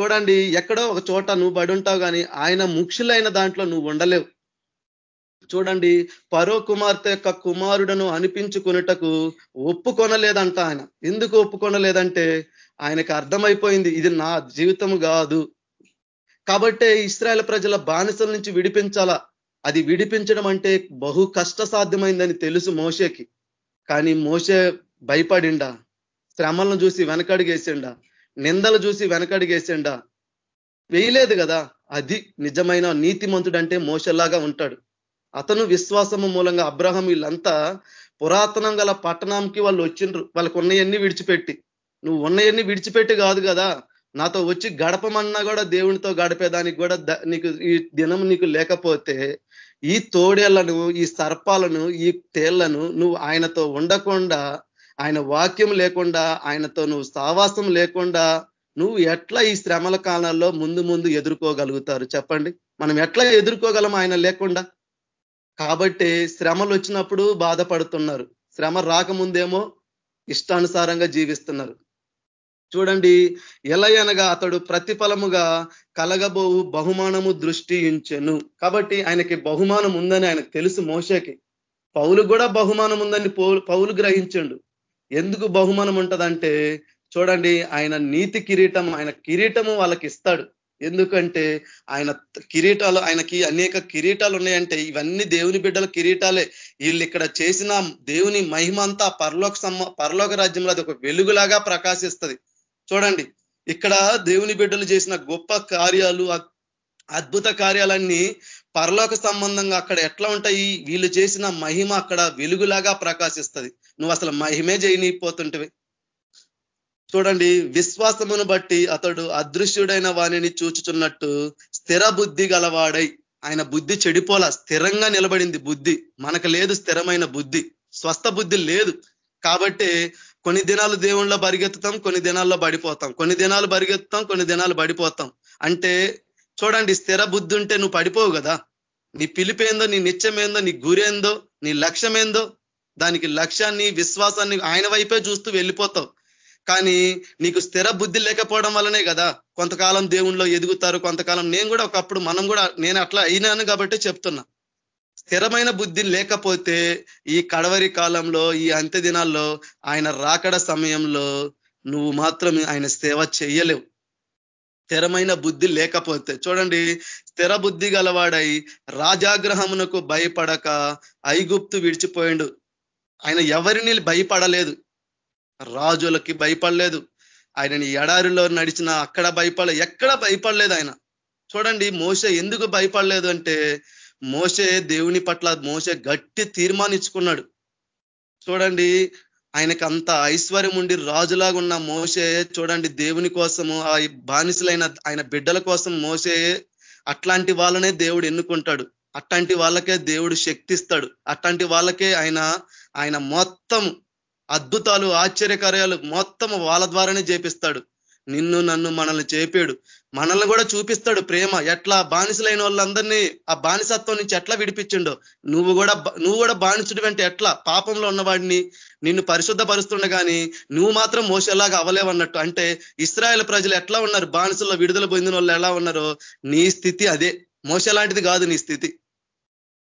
చూడండి ఎక్కడో ఒక చోట నువ్వు బడి ఉంటావు కానీ ఆయన ముఖ్యులైన దాంట్లో నువ్వు ఉండలేవు. చూడండి పరో కుమార్తె యొక్క కుమారుడను అనిపించుకున్నటకు ఒప్పుకొనలేదంట ఆయన. ఎందుకు ఒప్పుకొనలేదంటే ఆయనకు అర్థమైపోయింది ఇది నా జీవితం కాదు. కాబట్టే ఇస్రాయల్ ప్రజల బానిసల నుంచి విడిపించాలా? అది విడిపించడం అంటే బహు కష్ట సాధ్యమైందని తెలుసు మోషేకి. కానీ మోసే భయపడిండా? శ్రమలను చూసి వెనకడిగేసిండా? నిందలు చూసి వెనకడిగేసిండా? వేయలేదు కదా? అది నిజమైన నీతిమంతుడు అంటే మోసలాగా ఉంటాడు. అతను విశ్వాసము మూలంగా అబ్రహం వీళ్ళంతా పురాతనం గల పట్టణంకి వాళ్ళు వచ్చిండ్రు. వాళ్ళకు ఉన్నయన్నీ విడిచిపెట్టి. నువ్వు ఉన్నయన్ని విడిచిపెట్టి కాదు కదా? నాతో వచ్చి గడపమన్నా కూడా దేవునితో గడిపేదానికి కూడా నీకు ఈ దినం నీకు లేకపోతే ఈ తోడేళ్ళను ఈ సర్పాలను ఈ తేళ్ళను నువ్వు ఆయనతో ఉండకుండా ఆయన వాక్యం లేకుండా ఆయనతో నువ్వు సావాసం లేకుండా నువ్వు ఎట్లా ఈ శ్రమల కాలంలో ముందు ముందు ఎదుర్కోగలుగుతారు చెప్పండి? మనం ఎట్లా ఎదుర్కోగలం ఆయన లేకుండా? కాబట్టి శ్రమలు వచ్చినప్పుడు బాధపడుతున్నారు. శ్రమ రాకముందేమో ఇష్టానుసారంగా జీవిస్తున్నారు. చూడండి ఎలయనగా అతడు ప్రతిఫలముగా కలగబోవు బహుమానము దృష్టి ఇంచెను కాబట్టి ఆయనకి బహుమానం ఉందని ఆయనకు తెలుసు మోసకి పౌలు కూడా బహుమానం ఉందని పౌలు గ్రహించండు. ఎందుకు బహుమానం ఉంటదంటే చూడండి ఆయన నీతి కిరీటం ఆయన కిరీటము వాళ్ళకి ఇస్తాడు ఎందుకంటే ఆయన కిరీటాలు ఆయనకి అనేక కిరీటాలు ఉన్నాయంటే ఇవన్నీ దేవుని బిడ్డల కిరీటాలే. వీళ్ళు ఇక్కడ చేసిన దేవుని మహిమ అంతా పరలోక సమ్మ పరలోక రాజ్యంలో అది ఒక వెలుగులాగా ప్రకాశిస్తుంది. చూడండి ఇక్కడ దేవుని బిడ్డలు చేసిన గొప్ప కార్యాలు అద్భుత కార్యాలన్నీ పరలోక సంబంధంగా అక్కడ ఎట్లా ఉంటాయి? వీళ్ళు చేసిన మహిమ అక్కడ వెలుగులాగా ప్రకాశిస్తుంది. నువ్వు అసలు మహిమే చేయనిపోతుంటివి. చూడండి విశ్వాసమును బట్టి అతడు అదృశ్యుడైన వాణిని చూచుచున్నట్టు స్థిర బుద్ధి గలవాడై ఆయన బుద్ధి చెడిపోలా స్థిరంగా నిలబడింది బుద్ధి. మనకు లేదు స్థిరమైన బుద్ధి. స్వస్థ బుద్ధి లేదు. కాబట్టి కొన్ని దినాలు దేవుళ్ళలో పరిగెత్తుతాం కొన్ని దినాల్లో పడిపోతాం. కొన్ని దినాలు పరిగెత్తుతాం కొన్ని దినాలు పడిపోతాం. అంటే చూడండి స్థిర బుద్ధి ఉంటే నువ్వు పడిపోవు కదా. నీ పిలిపేందో నీ నిత్యమేందో నీ గురేందో నీ లక్ష్యమేందో దానికి లక్ష్యాన్ని విశ్వాసాన్ని ఆయన వైపే చూస్తూ వెళ్ళిపోతావు. కానీ నీకు స్థిర బుద్ధి లేకపోవడం వల్లనే కదా కొంతకాలం దేవుణ్ణిలో ఎదుగుతారు కొంతకాలం నేను కూడా ఒకప్పుడు మనం కూడా నేను అట్లా అయినాను కాబట్టి చెప్తున్నా. స్థిరమైన బుద్ధి లేకపోతే ఈ కడవరి కాలంలో ఈ అంత్య దినాల్లో ఆయన రాకడ సమయంలో నువ్వు మాత్రం ఆయన సేవ చేయలేవు. స్థిరమైన బుద్ధి లేకపోతే. చూడండి స్థిర బుద్ధి గలవాడై రాజాగ్రహమునకు భయపడక ఐగుప్తు విడిచిపోయిండు. ఆయన ఎవరిని భయపడలేదు? రాజులకి భయపడలేదు. ఆయనని ఎడారిలో నడిచిన అక్కడ భయపడ ఎక్కడ భయపడలేదు ఆయన. చూడండి మోస ఎందుకు భయపడలేదు అంటే మోసే దేవుని పట్ల మోసే గట్టి తీర్మానించుకున్నాడు. చూడండి ఆయనకు అంత ఐశ్వర్యం ఉండి రాజులాగా ఉన్న మోసే చూడండి దేవుని కోసము ఆ బానిసలైన ఆయన బిడ్డల కోసం మోసే అట్లాంటి వాళ్ళనే దేవుడు ఎన్నుకుంటాడు. అట్లాంటి వాళ్ళకే దేవుడు శక్తిస్తాడు. అట్లాంటి వాళ్ళకే ఆయన ఆయన మొత్తం అద్భుతాలు ఆశ్చర్యకార్యాలు మొత్తం వాళ్ళ ద్వారానే చేపిస్తాడు. నిన్ను నన్ను మనల్ని చేపాడు. మనల్ని కూడా చూపిస్తాడు ప్రేమ. ఎట్లా బానిసలైన వాళ్ళందరినీ ఆ బానిసత్వం నుంచి ఎట్లా విడిపించిండో. నువ్వు కూడా నువ్వు కూడా బానిసుడు అంటే ఎట్లా? పాపంలో ఉన్నవాడిని నిన్ను పరిశుద్ధపరుస్తుండే కానీ నువ్వు మాత్రం మోసేలాగా అవ్వలేవన్నట్టు అంటే ఇస్రాయల్ ప్రజలు ఎట్లా ఉన్నారు? బానిసల్లో విడుదల పొందిన వాళ్ళు ఎలా ఉన్నారో నీ స్థితి అదే. మోసలాంటిది కాదు నీ స్థితి.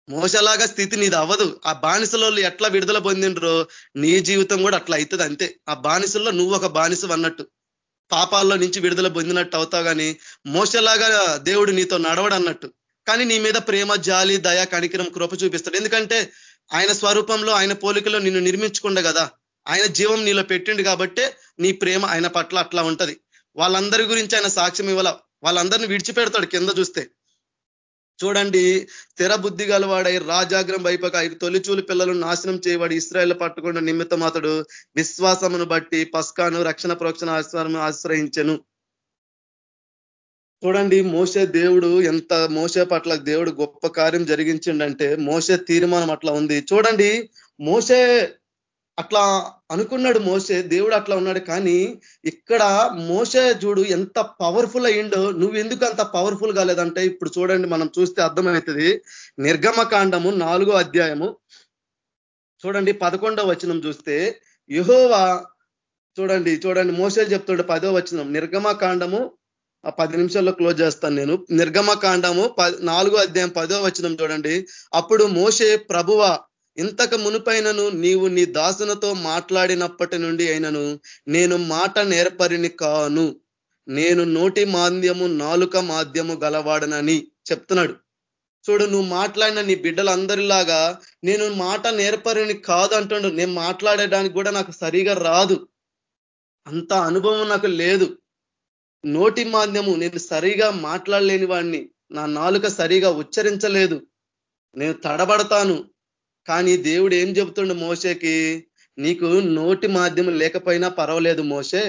మోసలాగా స్థితి నీది అవ్వదు. ఆ బానిసలో ఎట్లా విడుదల పొందిండ్రో నీ జీవితం కూడా అట్లా అవుతుంది అంతే. ఆ బానిసల్లో నువ్వు ఒక బానిస అన్నట్టు పాపాల్లో నుంచి విడుదల పొందినట్టు అవుతావు కానీ మోసలాగా దేవుడు నీతో నడవడు అన్నట్టు కానీ నీ మీద ప్రేమ జాలి దయ కణికిరం కృప చూపిస్తాడు. ఎందుకంటే ఆయన స్వరూపంలో ఆయన పోలికలో నిన్ను నిర్మించుకుండ కదా ఆయన జీవం నీలో పెట్టిండు కాబట్టే నీ ప్రేమ ఆయన పట్ల అట్లా ఉంటది. వాళ్ళందరి గురించి ఆయన సాక్ష్యం ఇవ్వాల. వాళ్ళందరినీ విడిచిపెడతాడు కింద చూస్తే. చూడండి స్థిర బుద్ధి గలవాడై రాజాగ్రం వైపక తొలిచూలు పిల్లలను నాశనం చేయవాడు ఇస్రాయల్ పట్టుకున్న నిమిత్తం అతడు విశ్వాసమును బట్టి పస్కాను రక్షణ ప్రోక్షణ ఆశ్వరము ఆశ్రయించను. చూడండి మోసే దేవుడు ఎంత మోసే పట్ల దేవుడు గొప్ప కార్యం జరిగించిండంటే మోసే తీర్మానం అట్లా ఉంది. చూడండి మోసే అట్లా అనుకున్నాడు మోసే దేవుడు అట్లా ఉన్నాడు. కానీ ఇక్కడ మోసే చూడు ఎంత పవర్ఫుల్ అయ్యిండో నువ్వు ఎందుకు అంత పవర్ఫుల్ కాలేదంటే ఇప్పుడు చూడండి మనం చూస్తే అర్థమవుతుంది నిర్గమకాండము నాలుగో అధ్యాయము. చూడండి పదకొండవ వచనం చూస్తే యహోవా చూడండి చూడండి మోసే చెప్తుండే పదో వచనం. నిర్గమకాండము ఆ పది నిమిషాల్లో క్లోజ్ చేస్తాను నేను. నిర్గమకాండము నాలుగో అధ్యాయం పదో వచనం చూడండి. అప్పుడు మోసే ప్రభువ ఇంతకు మునుపైనను నీవు నీ దాసునతో మాట్లాడినప్పటి నుండి అయినను నేను మాట నేర్పరిని కాను. నేను నోటి మాధ్యము నాలుక మాధ్యము గలవాడనని చెప్తున్నాడు. చూడు నువ్వు మాట్లాడిన నీ బిడ్డలందరిలాగా నేను మాట నేర్పరిని కాదు అంటుండు నేను మాట్లాడడానికి కూడా నాకు సరిగా రాదు. అంత అనుభవం నాకు లేదు. నోటి మాధ్యము నేను సరిగా మాట్లాడలేని వాడిని. నా నాలుక సరిగా ఉచ్చరించలేదు. నేను తడబడతాను. కానీ దేవుడు ఏం చెబుతుండు మోసేకి నీకు నోటి మాధ్యమం లేకపోయినా పర్వాలేదు మోసే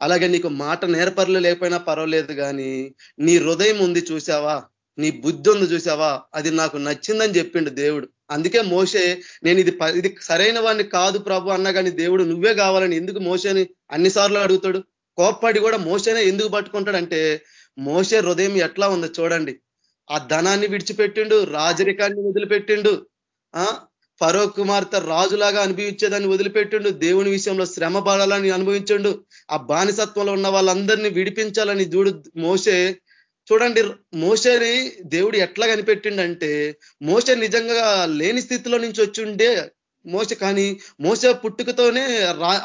అలాగే నీకు మాట నేర్పర్లు లేకపోయినా పర్వాలేదు కానీ నీ హృదయం ఉంది చూసావా నీ బుద్ధి ఉంది చూసావా అది నాకు నచ్చిందని చెప్పిండు దేవుడు. అందుకే మోసే నేను ఇది ఇది సరైన వాడిని కాదు ప్రభు అన్నా కానీ దేవుడు నువ్వే కావాలని ఎందుకు మోసేని అన్నిసార్లు అడుగుతాడు? కోప్పడి కూడా మోసేనే ఎందుకు పట్టుకుంటాడంటే మోసే హృదయం ఎట్లా ఉందో చూడండి. ఆ ధనాన్ని విడిచిపెట్టిండు రాజరికాన్ని వదిలిపెట్టిండు ఫరో కుమార్తె రాజులాగా అనుభవించేదాన్ని వదిలిపెట్టిండు. దేవుని విషయంలో శ్రమ పడాలని అనుభవించండు. ఆ బానిసత్వంలో ఉన్న వాళ్ళందరినీ విడిపించాలని చూడు మోసే చూడండి మోసేని దేవుడు ఎట్లా కనిపెట్టిండంటే మోస నిజంగా లేని స్థితిలో నుంచి వచ్చిండే మోస కానీ మోస పుట్టుకతోనే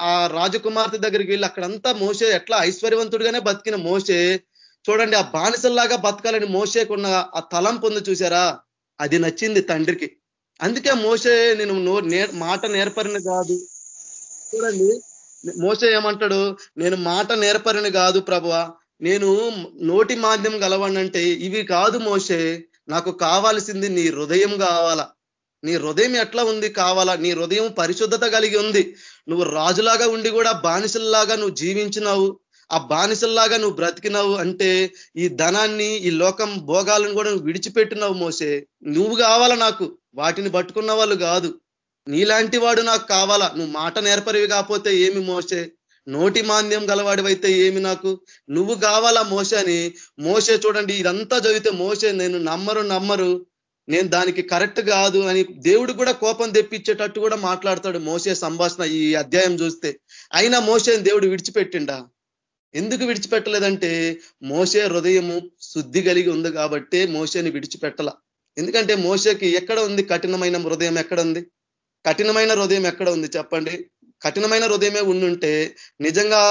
ఆ రాజకుమార్తె దగ్గరికి వెళ్ళి అక్కడంతా మోసే ఎట్లా ఐశ్వర్యవంతుడిగానే బతికిన మోసే చూడండి ఆ బానిసల్లాగా బతకాలని మోసేకున్న ఆ తలం పొంది చూసారా అది నచ్చింది తండ్రికి. అందుకే మోసే నేను మాట నేర్పరిని కాదు. చూడండి మోసే ఏమంటాడు? నేను మాట నేర్పరిని కాదు ప్రభు నేను నోటి మాధ్యం గలవనంటే ఇవి కాదు మోసే నాకు కావాల్సింది నీ హృదయం కావాలా. నీ హృదయం ఎట్లా ఉంది కావాలా? నీ హృదయం పరిశుద్ధత కలిగి ఉంది. నువ్వు రాజులాగా ఉండి కూడా బానిసల్లాగా నువ్వు జీవించినావు. ఆ బానిసల్లాగా నువ్వు బ్రతికినావు అంటే ఈ ధనాన్ని ఈ లోకం భోగాలను కూడా నువ్వు విడిచిపెట్టినావు మోసే. నువ్వు కావాలా నాకు? వాటిని పట్టుకున్న వాళ్ళు కాదు. నీలాంటి వాడు నాకు కావాలా? నువ్వు మాట నేర్పరివి కాకపోతే ఏమి మోసే? నోటి మాంద్యం గలవాడివైతే ఏమి నాకు? నువ్వు కావాలా మోసే అని? మోసే చూడండి ఇదంతా చదివితే మోసే నేను నమ్మరు నమ్మరు. నేను దానికి కరెక్ట్ కాదు అని దేవుడు కూడా కోపం తెప్పించేటట్టు కూడా మాట్లాడతాడు మోసే సంభాషణ ఈ అధ్యాయం చూస్తే. అయినా మోసేని దేవుడు విడిచిపెట్టిండా? ఎందుకు విడిచిపెట్టలేదంటే మోసే హృదయము శుద్ధి కలిగి ఉంది కాబట్టి మోసేని విడిచిపెట్టల. ఎందుకంటే మోసకి ఎక్కడ ఉంది కఠినమైన హృదయం ఎక్కడ ఉంది? కఠినమైన హృదయం ఎక్కడ ఉంది చెప్పండి? కఠినమైన హృదయమే ఉండుంటే నిజంగా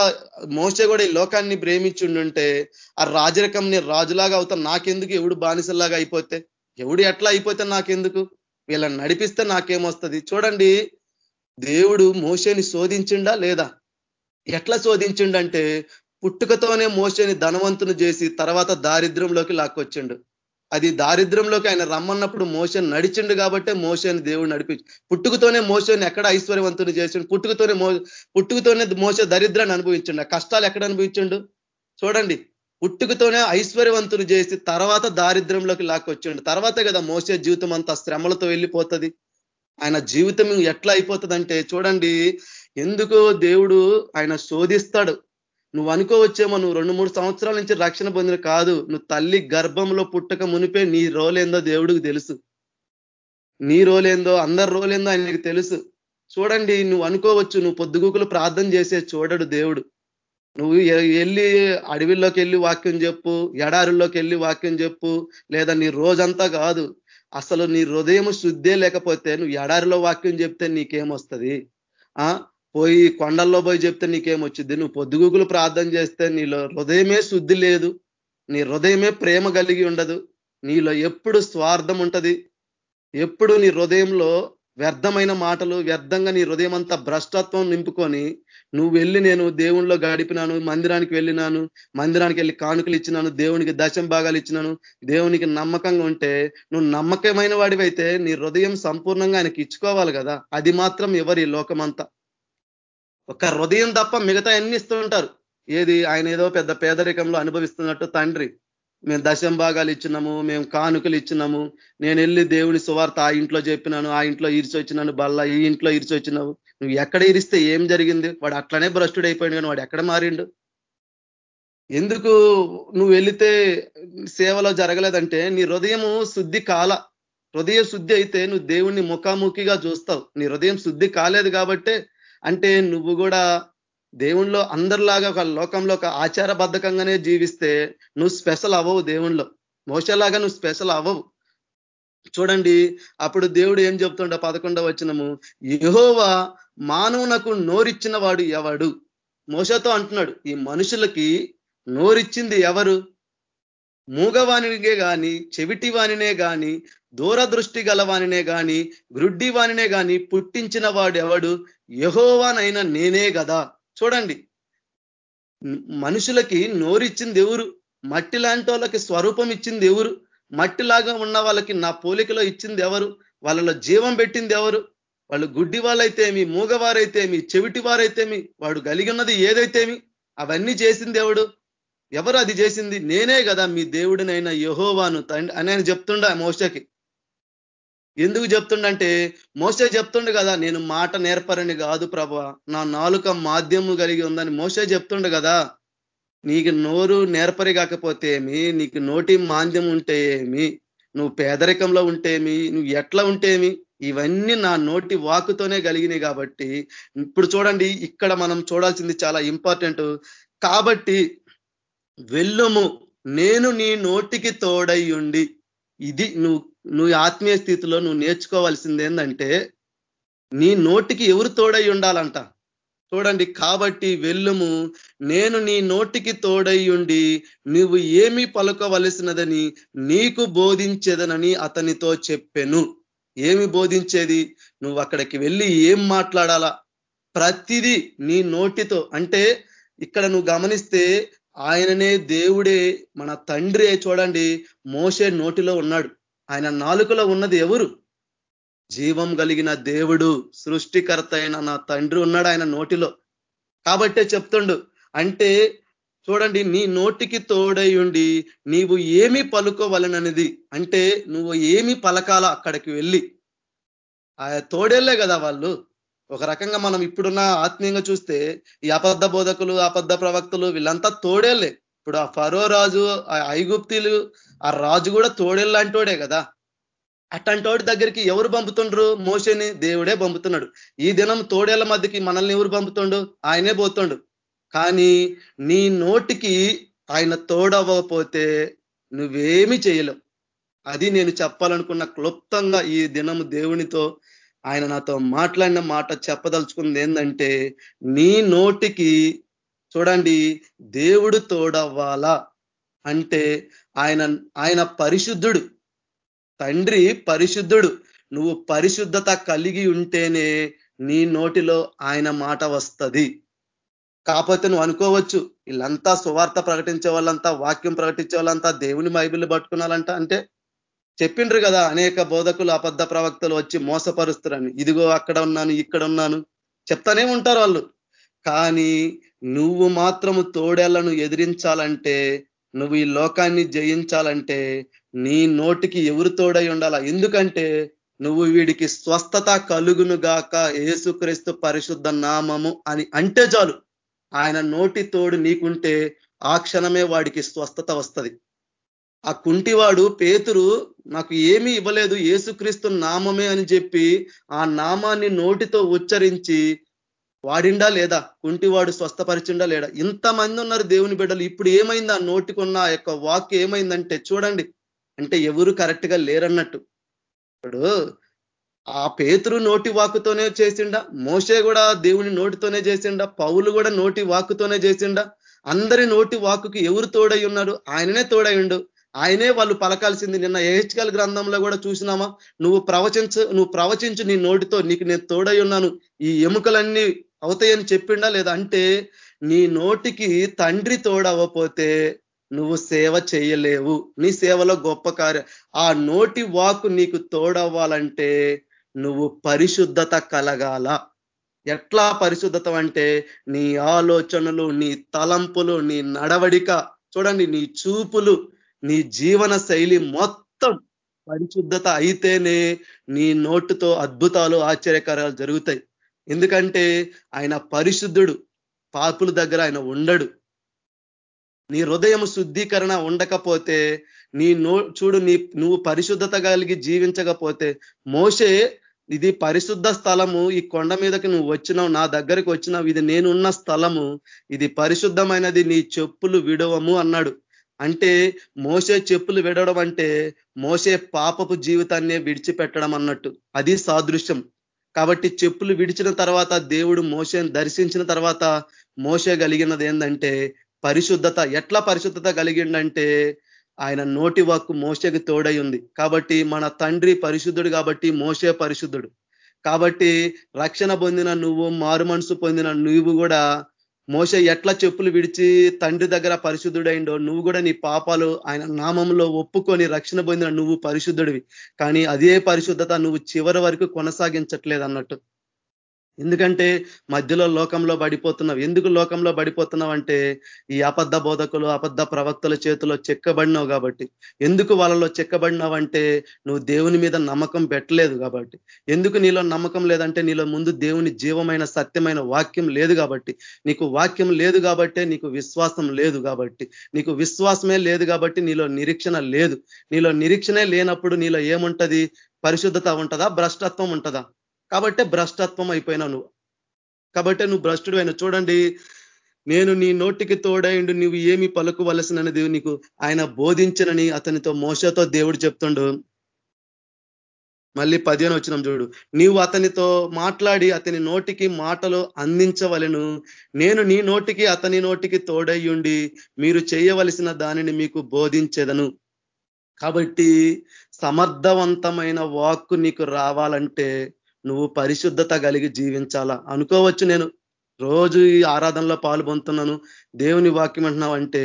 మోసే కూడా ఈ లోకాన్ని ప్రేమించుండుంటే ఆ రాజరికంని రాజులాగా అవుతా. నాకెందుకు ఎవడు బానిసల్లాగా అయిపోతే? ఎవడు ఎట్లా అయిపోతే నాకెందుకు? వీళ్ళని నడిపిస్తే నాకేమొస్తుంది? చూడండి దేవుడు మోసేని శోధించిండా లేదా? ఎట్లా శోధించిండంటే పుట్టుకతోనే మోసేని ధనవంతుని చేసి తర్వాత దారిద్ర్యంలోకి లాక్కొచ్చిండు. అది దారిద్రంలోకి ఆయన రమ్మన్నప్పుడు మోసని నడిచిండు కాబట్టే మోసని దేవుడు నడిపించు పుట్టుకతోనే మోసని ఎక్కడ ఐశ్వర్యవంతుని చేసిండు? పుట్టుకతోనే మో పుట్టుకతోనే మోస దరిద్రాన్ని అనుభవించండు. ఆ కష్టాలు ఎక్కడ అనుభవించండు? చూడండి. పుట్టుకతోనే ఐశ్వర్యవంతులు చేసి తర్వాత దారిద్రంలోకి లాక్కొచ్చిండు. తర్వాత కదా మోసే జీవితం అంతా శ్రమలతో వెళ్ళిపోతుంది. ఆయన జీవితం ఎట్లా అయిపోతుందంటే చూడండి. ఎందుకో దేవుడు ఆయన శోధిస్తాడు. నువ్వు అనుకోవచ్చేమో నువ్వు రెండు మూడు సంవత్సరాల నుంచి రక్షణ పొందిన కాదు. నువ్వు తల్లి గర్భంలో పుట్టక మునిపే నీ రోలేందో దేవుడికి తెలుసు. నీ రోలేందో అందరి రోలేందో ఆయనకి తెలుసు. చూడండి నువ్వు అనుకోవచ్చు నువ్వు పొద్దుగూకులు ప్రార్థన చేసే చూడడు దేవుడు. నువ్వు వెళ్ళి అడవిల్లోకి వెళ్ళి వాక్యం చెప్పు ఎడారుల్లోకి వెళ్ళి వాక్యం చెప్పు లేదా నీ రోజంతా కాదు. అసలు నీ హృదయం శుద్ధే లేకపోతే నువ్వు ఎడారిలో వాక్యం చెప్తే నీకేమొస్తుంది పోయి కొండల్లో పోయి చెప్తే నీకేమొచ్చింది నువ్వు పొద్దుగూకులు ప్రార్థన చేస్తే నీలో హృదయమే శుద్ధి లేదు. నీ హృదయమే ప్రేమ కలిగి ఉండదు. నీలో ఎప్పుడు స్వార్థం ఉంటది. ఎప్పుడు నీ హృదయంలో వ్యర్థమైన మాటలు వ్యర్థంగా నీ హృదయం అంతా భ్రష్టత్వం నింపుకొని నువ్వు వెళ్ళి నేను దేవుణ్ణిలో గడిపినాను మందిరానికి వెళ్ళినాను మందిరానికి వెళ్ళి కానుకలు ఇచ్చినాను దేవునికి దశం భాగాలు ఇచ్చినాను దేవునికి నమ్మకంగా ఉంటే నువ్వు నమ్మకమైన వాడివైతే నీ హృదయం సంపూర్ణంగా ఆయనకి ఇచ్చుకోవాలి కదా. అది మాత్రం ఎవరి లోకమంతా. ఒక హృదయం తప్ప మిగతా అన్ని ఇస్తుంటారు ఏది ఆయన ఏదో పెద్ద పేదరికంలో అనుభవిస్తున్నట్టు తండ్రి. మేము దశం భాగాలు ఇచ్చినాము మేము కానుకలు ఇచ్చినాము. నేను వెళ్ళి దేవుని సువార్త ఆ ఇంట్లో చెప్పినాను ఆ ఇంట్లో ఇరిచి వచ్చినాను బల్ల ఈ ఇంట్లో ఇరిచి వచ్చినావు. నువ్వు ఎక్కడ ఇరిస్తే ఏం జరిగింది? వాడు అట్లనే భ్రష్టుడు అయిపోయింది కానీ వాడు ఎక్కడ మారిండు? ఎందుకు నువ్వు వెళితే సేవలో జరగలేదంటే నీ హృదయము శుద్ధి కాల. హృదయ శుద్ధి అయితే నువ్వు దేవుణ్ణి ముఖాముఖిగా చూస్తావు. నీ హృదయం శుద్ధి కాలేదు కాబట్టే అంటే నువ్వు కూడా దేవుణ్ణిలో అందరిలాగా ఒక లోకంలో ఒక ఆచారబద్ధకంగానే జీవిస్తే నువ్వు స్పెషల్ అవ్వవు దేవుణ్ణిలో. మోసలాగా నువ్వు స్పెషల్ అవ్వవు. చూడండి అప్పుడు దేవుడు ఏం చెప్తుండ పదకొండవ వచ్చినము యహోవా మానవునకు నోరిచ్చిన వాడు ఎవడు? మోసతో అంటున్నాడు ఈ మనుషులకి నోరిచ్చింది ఎవరు? మూగవానినే గాని చెవిటి వాణినే గాని దూరదృష్టి గలవానినే గాని గ్రుడ్డి వానినే గాని పుట్టించిన వాడు ఎవడు యహోవానైనా నేనే కదా చూడండి. మనుషులకి నోరిచ్చింది ఎవరు? మట్టి లాంటి వాళ్ళకి స్వరూపం ఇచ్చింది ఎవరు? మట్టిలాగా ఉన్న వాళ్ళకి నా పోలికలో ఇచ్చింది ఎవరు? వాళ్ళలో జీవం పెట్టింది ఎవరు? వాళ్ళు గుడ్డి వాళ్ళైతేమి మూగవారైతేమి చెవిటి వారైతేమి వాడు కలిగి ఉన్నది ఏదైతేమి? అవన్నీ చేసింది ఎవడు? ఎవరు అది చేసింది? నేనే కదా మీ దేవుడినైనా యహోవాను తండ్రి అని ఆయన చెప్తుండ మోసకి ఎందుకు చెప్తుండంటే మోసే చెప్తుండు కదా నేను మాట నేర్పరని కాదు ప్రభ నా నాలుక మాధ్యము కలిగి ఉందని మోసే చెప్తుండు కదా. నీకు నోరు నేర్పరి కాకపోతే ఏమి నీకు నోటి మాంద్యం ఉంటే ఏమి నువ్వు పేదరికంలో ఉంటేమి నువ్వు ఎట్లా ఉంటేమి ఇవన్నీ నా నోటి వాకుతోనే కలిగినాయి కాబట్టి ఇప్పుడు చూడండి ఇక్కడ మనం చూడాల్సింది చాలా ఇంపార్టెంట్ కాబట్టి వెళ్ళుము నేను నీ నోటికి తోడై ఉండి ఇది నువ్వు నువ్వు ఆత్మీయ స్థితిలో నువ్వు నేర్చుకోవాల్సింది ఏంటంటే నీ నోటికి ఎవరు తోడై ఉండాలంట? చూడండి కాబట్టి వెళ్ళుము. నేను నీ నోటికి తోడై ఉండి నువ్వు ఏమి పలుకవలసినదని నీకు బోధించేదనని అతనితో చెప్పెను. ఏమి బోధించేది? నువ్వు అక్కడికి వెళ్ళి ఏం మాట్లాడాలా? ప్రతిదీ నీ నోటితో. అంటే ఇక్కడ నువ్వు గమనిస్తే ఆయననే దేవుడే మన తండ్రి చూడండి మోసే నోటిలో ఉన్నాడు. ఆయన నాలుకలో ఉన్నది ఎవరు? జీవం కలిగిన దేవుడు సృష్టికర్త అయిన నా తండ్రి ఉన్నాడు ఆయన నోటిలో. కాబట్టే చెప్తుండు అంటే చూడండి నీ నోటికి తోడయుండి నీవు ఏమి పలుకోవలననేది అంటే నువ్వు ఏమి పలకాల అక్కడికి వెళ్ళి. ఆ తోడేళ్ళే కదా వాళ్ళు. ఒక రకంగా మనం ఇప్పుడున్న ఆత్మీయంగా చూస్తే ఈ అబద్ధ బోధకులు అబద్ధ ప్రవక్తలు వీళ్ళంతా తోడేళ్ళే ఇప్పుడు ఆ ఫరో రాజు ఆ ఐగుప్తీలు ఆ రాజు కూడా తోడేళ్ళంటోడే కదా. అట్టంటోడి దగ్గరికి ఎవరు పంపుతుండ్రు? మోసని దేవుడే పంపుతున్నాడు. ఈ దినం తోడేళ్ళ మధ్యకి మనల్ని ఎవరు పంపుతుండు? ఆయనే పోతుండు. కానీ నీ నోటికి ఆయన తోడవ్వకపోతే నువ్వేమి చేయలేవు. అది నేను చెప్పాలనుకున్న క్లుప్తంగా ఈ దినము దేవునితో ఆయన నాతో మాట్లాడిన మాట చెప్పదలుచుకుంది ఏంటంటే నీ నోటికి చూడండి దేవుడు తోడవ్వాలా? అంటే ఆయన ఆయన పరిశుద్ధుడు తండ్రి పరిశుద్ధుడు. నువ్వు పరిశుద్ధత కలిగి ఉంటేనే నీ నోటిలో ఆయన మాట వస్తుంది. కాకపోతే నువ్వు అనుకోవచ్చు వీళ్ళంతా సువార్త ప్రకటించే వాళ్ళంతా వాక్యం ప్రకటించే వాళ్ళంతా దేవుని బైబిల్ పట్టుకున్నారంట అంటే చెప్పిండ్రు కదా అనేక బోధకులు అబద్ధ ప్రవక్తలు వచ్చి మోసపరుస్తారని. ఇదిగో అక్కడ ఉన్నాను ఇక్కడ ఉన్నాను. చెప్తానే ఉంటారు వాళ్ళు. కానీ నువ్వు మాత్రము తోడేళ్ళను ఎదిరించాలంటే నువ్వు ఈ లోకాన్ని జయించాలంటే నీ నోటికి ఎవరు తోడై ఉండాలా? ఎందుకంటే నువ్వు వీడికి స్వస్థత కలుగును గాక ఏసుక్రీస్తు పరిశుద్ధ నామము అని అంటే చాలు. ఆయన నోటి తోడు నీకుంటే ఆ క్షణమే వాడికి స్వస్థత వస్తుంది. ఆ కుంటివాడు పేతురు నాకు ఏమీ ఇవ్వలేదు ఏసుక్రీస్తు నామమే అని చెప్పి ఆ నామాన్ని నోటితో ఉచ్చరించి వాడిండా లేదా? కుంటివాడు స్వస్థపరిచిండా లేడా ఇంతమంది ఉన్నారు దేవుని బిడ్డలు. ఇప్పుడు ఏమైంది? ఆ నోటికున్న ఆ యొక్క వాక్ ఏమైందంటే చూడండి. అంటే ఎవరు కరెక్ట్గా లేరన్నట్టు. ఇప్పుడు ఆ పేతురు నోటి వాకుతోనే చేసిండా. మోసే కూడా దేవుని నోటితోనే చేసిండా. పౌలు కూడా నోటి వాకుతోనే చేసిండా. అందరి నోటి వాకుకి ఎవరు తోడై ఉన్నారు ఆయననే తోడైండు ఆయనే వాళ్ళు పలకాల్సింది. నిన్న ఏహెచ్కల్ గ్రంథంలో కూడా చూసినామా? నువ్వు ప్రవచించు నువ్వు ప్రవచించు నీ నోటితో నీకు నేను తోడై ఉన్నాను. ఈ ఎముకలన్నీ అవుతాయని చెప్పిండా లేదా అంటే నీ నోటికి తండ్రి తోడవ్వపోతే నువ్వు సేవ చేయలేవు. నీ సేవలో గొప్ప కార్యం. ఆ నోటి వాకు నీకు తోడవ్వాలంటే నువ్వు పరిశుద్ధత కలగాల. ఎట్లా పరిశుద్ధత అంటే నీ ఆలోచనలు నీ తలంపులు నీ నడవడిక చూడండి నీ చూపులు నీ జీవన శైలి మొత్తం పరిశుద్ధత అయితేనే నీ నోటుతో అద్భుతాలు ఆశ్చర్యకరాలు జరుగుతాయి. ఎందుకంటే ఆయన పరిశుద్ధుడు పాపుల దగ్గర ఆయన ఉండడు. నీ హృదయం శుద్ధీకరణ ఉండకపోతే నీ నో చూడు నీ నువ్వు పరిశుద్ధత కలిగి జీవించకపోతే మోసే ఇది పరిశుద్ధ స్థలము ఈ కొండ మీదకి నువ్వు వచ్చినావు నా దగ్గరికి వచ్చినావు ఇది నేనున్న స్థలము ఇది పరిశుద్ధమైనది నీ చెప్పులు విడవము అన్నాడు. అంటే మోసే చెప్పులు విడవడం అంటే మోసే పాపపు జీవితాన్ని విడిచిపెట్టడం అన్నట్టు. అది సాదృశ్యం. కాబట్టి చెప్పులు విడిచిన తర్వాత దేవుడు మోసను దర్శించిన తర్వాత మోస కలిగినది ఏంటంటే పరిశుద్ధత. ఎట్లా పరిశుద్ధత కలిగిండంటే ఆయన నోటి వాక్కు మోసకి తోడై ఉంది. కాబట్టి మన తండ్రి పరిశుద్ధుడు కాబట్టి మోసే పరిశుద్ధుడు. కాబట్టి రక్షణ పొందిన నువ్వు మారు మనసు పొందిన నువ్వు కూడా మోస ఎట్లా చెప్పులు విడిచి తండ్రి దగ్గర పరిశుద్ధుడైండో నువ్వు కూడా నీ పాపాలు ఆయన నామంలో ఒప్పుకొని రక్షణ పొందిన నువ్వు పరిశుద్ధుడివి. కానీ అదే పరిశుద్ధత నువ్వు చివరి వరకు కొనసాగించట్లేదు అన్నట్టు. ఎందుకంటే మధ్యలో లోకంలో పడిపోతున్నావు. ఎందుకు లోకంలో పడిపోతున్నావు అంటే ఈ అబద్ధ బోధకులు అబద్ధ ప్రవక్తల చేతిలో చెక్కబడినావు కాబట్టి. ఎందుకు వాళ్ళలో చెక్కబడినావంటే నువ్వు దేవుని మీద నమ్మకం పెట్టలేదు కాబట్టి. ఎందుకు నీలో నమ్మకం లేదంటే నీలో ముందు దేవుని జీవమైన సత్యమైన వాక్యం లేదు కాబట్టి. నీకు వాక్యం లేదు కాబట్టే నీకు విశ్వాసం లేదు కాబట్టి. నీకు విశ్వాసమే లేదు కాబట్టి నీలో నిరీక్షణ లేదు. నీలో నిరీక్షణే లేనప్పుడు నీలో ఏముంటది? పరిశుద్ధత ఉంటుందా? భ్రష్టత్వం ఉంటుందా? కాబట్టే భ్రష్టత్వం అయిపోయినావు నువ్వు. కాబట్టి నువ్వు భ్రష్టుడు అయినా చూడండి నేను నీ నోటికి తోడైండు నువ్వు ఏమి పలుకువలసినది నీకు ఆయన బోధించనని అతనితో మోసతో దేవుడు చెప్తుండు. మళ్ళీ పదిహేను వచ్చినాం చూడు. నీవు అతనితో మాట్లాడి అతని నోటికి మాటలు అందించవలను. నేను నీ నోటికి అతని నోటికి తోడయ్యుండి మీరు చేయవలసిన దానిని మీకు బోధించేదను. కాబట్టి సమర్థవంతమైన వాక్కు నీకు రావాలంటే నువ్వు పరిశుద్ధత కలిగి జీవించాలా? అనుకోవచ్చు నేను. రోజు ఈ ఆరాధనలో పాలు పొందుతున్నాను దేవుని వాక్యం అంటున్నావు అంటే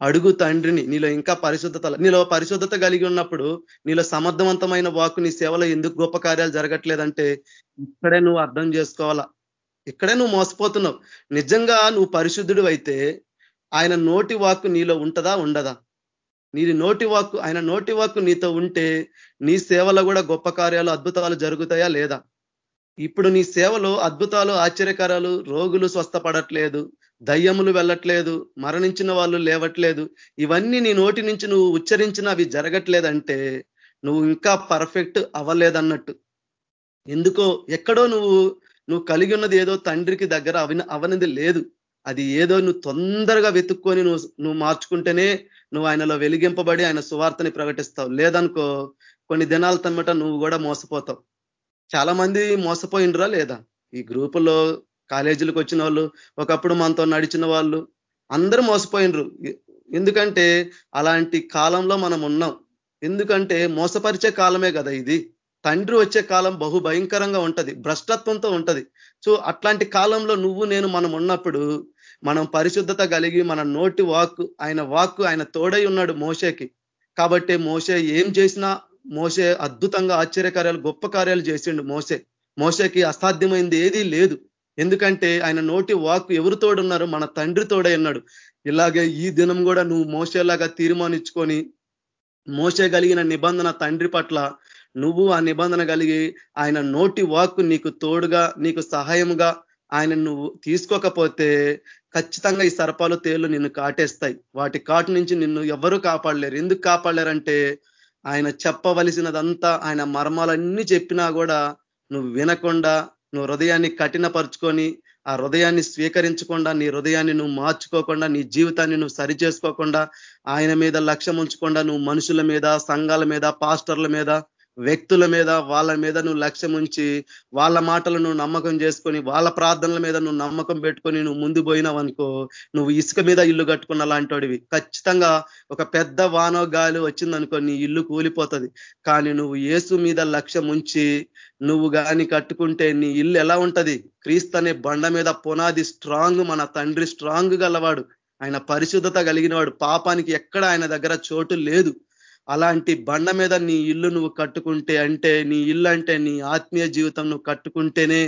అడుగు తండ్రిని నీలో ఇంకా పరిశుద్ధత నీలో పరిశుద్ధత కలిగి ఉన్నప్పుడు నీలో సమర్థవంతమైన వాక్కు నీ సేవలో ఎందుకు గొప్ప కార్యాలు జరగట్లేదంటే ఇక్కడే నువ్వు అర్థం చేసుకోవాలా? ఇక్కడే నువ్వు మోసపోతున్నావు. నిజంగా నువ్వు పరిశుద్ధుడు అయితే ఆయన నోటి వాక్కు నీలో ఉంటదా ఉండదా? నీ నోటి వాక్కు ఆయన నోటి వాక్కు నీతో ఉంటే నీ సేవలో కూడా గొప్ప కార్యాలు అద్భుతాలు జరుగుతాయా లేదా? ఇప్పుడు నీ సేవలో అద్భుతాలు ఆశ్చర్యకరాలు రోగులు స్వస్థపడట్లేదు దయ్యములు వెళ్ళట్లేదు మరణించిన వాళ్ళు లేవట్లేదు. ఇవన్నీ నీ నోటి నుంచి నువ్వు ఉచ్చరించిన అవి జరగట్లేదంటే నువ్వు ఇంకా పర్ఫెక్ట్ అవ్వలేదన్నట్టు. ఎందుకో ఎక్కడో నువ్వు నువ్వు కలిగి ఉన్నది ఏదో తండ్రికి దగ్గర అవి అవనిది లేదు. అది ఏదో నువ్వు తొందరగా వెతుక్కొని నువ్వు నువ్వు మార్చుకుంటేనే నువ్వు ఆయనలో వెలిగింపబడి ఆయన సువార్తని ప్రకటిస్తావు. లేదనుకో కొన్ని దినాల తమ్మట నువ్వు కూడా మోసపోతావు. చాలా మంది మోసపోయిండ్రా లేదా? ఈ గ్రూపులో కాలేజీలకు వచ్చిన వాళ్ళు ఒకప్పుడు మనతో నడిచిన వాళ్ళు అందరూ మోసపోయినరు ఎందుకంటే అలాంటి కాలంలో మనం ఉన్నాం. ఎందుకంటే మోసపరిచే కాలమే కదా ఇది. తండ్రి వచ్చే కాలం బహు భయంకరంగా ఉంటది భ్రష్టత్వంతో ఉంటది. సో అట్లాంటి కాలంలో నువ్వు నేను మనం ఉన్నప్పుడు మనం పరిశుద్ధత కలిగి మన నోటి వాక్కు ఆయన వాక్కు ఆయన తోడై ఉన్నాడు మోసేకి కాబట్టి మోసే ఏం చేసినా మోసే అద్భుతంగా ఆశ్చర్యకార్యాలు గొప్ప కార్యాలు చేసిండు మోసే మోసేకి అసాధ్యమైంది ఏదీ లేదు. ఎందుకంటే ఆయన నోటి వాక్ ఎవరు తోడున్నారు మన తండ్రి తోడై ఉన్నాడు. ఇలాగే ఈ దినం కూడా నువ్వు మోసేలాగా తీర్మానించుకొని మోసే కలిగిన నిబంధన తండ్రి పట్ల నువ్వు ఆ నిబంధన కలిగి ఆయన నోటి వాక్కు నీకు తోడుగా నీకు సహాయముగా ఆయన నువ్వు తీసుకోకపోతే ఖచ్చితంగా ఈ సర్పాలు తేళ్ళు నిన్ను కాటేస్తాయి. వాటి కాటు నుంచి నిన్ను ఎవరు కాపాడలేరు. ఎందుకు కాపాడలేరంటే ఆయన చెప్పవలసినదంతా ఆయన మర్మాలన్నీ చెప్పినా కూడా నువ్వు వినకుండా నువ్వు హృదయాన్ని కఠినపరుచుకొని ఆ హృదయాన్ని స్వీకరించకుండా నీ హృదయాన్ని నువ్వు మార్చుకోకుండా నీ జీవితాన్ని నువ్వు సరి చేసుకోకుండా ఆయన మీద లక్ష్యం ఉంచకుండా నువ్వు మనుషుల మీద సంఘాల మీద పాస్టర్ల మీద వ్యక్తుల మీద వాళ్ళ మీద నువ్వు లక్ష్యం ఉంచి వాళ్ళ మాటలు నువ్వు నమ్మకం చేసుకొని వాళ్ళ ప్రార్థనల మీద నువ్వు నమ్మకం పెట్టుకొని నువ్వు ముందు పోయినావనుకో నువ్వు ఇసుక మీద ఇల్లు కట్టుకున్న లాంటివి ఖచ్చితంగా ఒక పెద్ద వానో గాలి వచ్చిందనుకో నీ ఇల్లు కూలిపోతుంది. కానీ నువ్వు ఏసు మీద లక్ష్యం ఉంచి నువ్వు గాని కట్టుకుంటే నీ ఇల్లు ఎలా ఉంటది? క్రీస్తు అనే బండ మీద పునాది స్ట్రాంగ్ మన తండ్రి స్ట్రాంగ్ గలవాడు. ఆయన పరిశుద్ధత కలిగిన వాడు పాపానికి ఎక్కడ ఆయన దగ్గర చోటు లేదు. అలాంటి బండ మీద నీ ఇల్లు నువ్వు కట్టుకుంటే అంటే నీ ఇల్లు అంటే నీ ఆత్మీయ జీవితం నువ్వు కట్టుకుంటేనే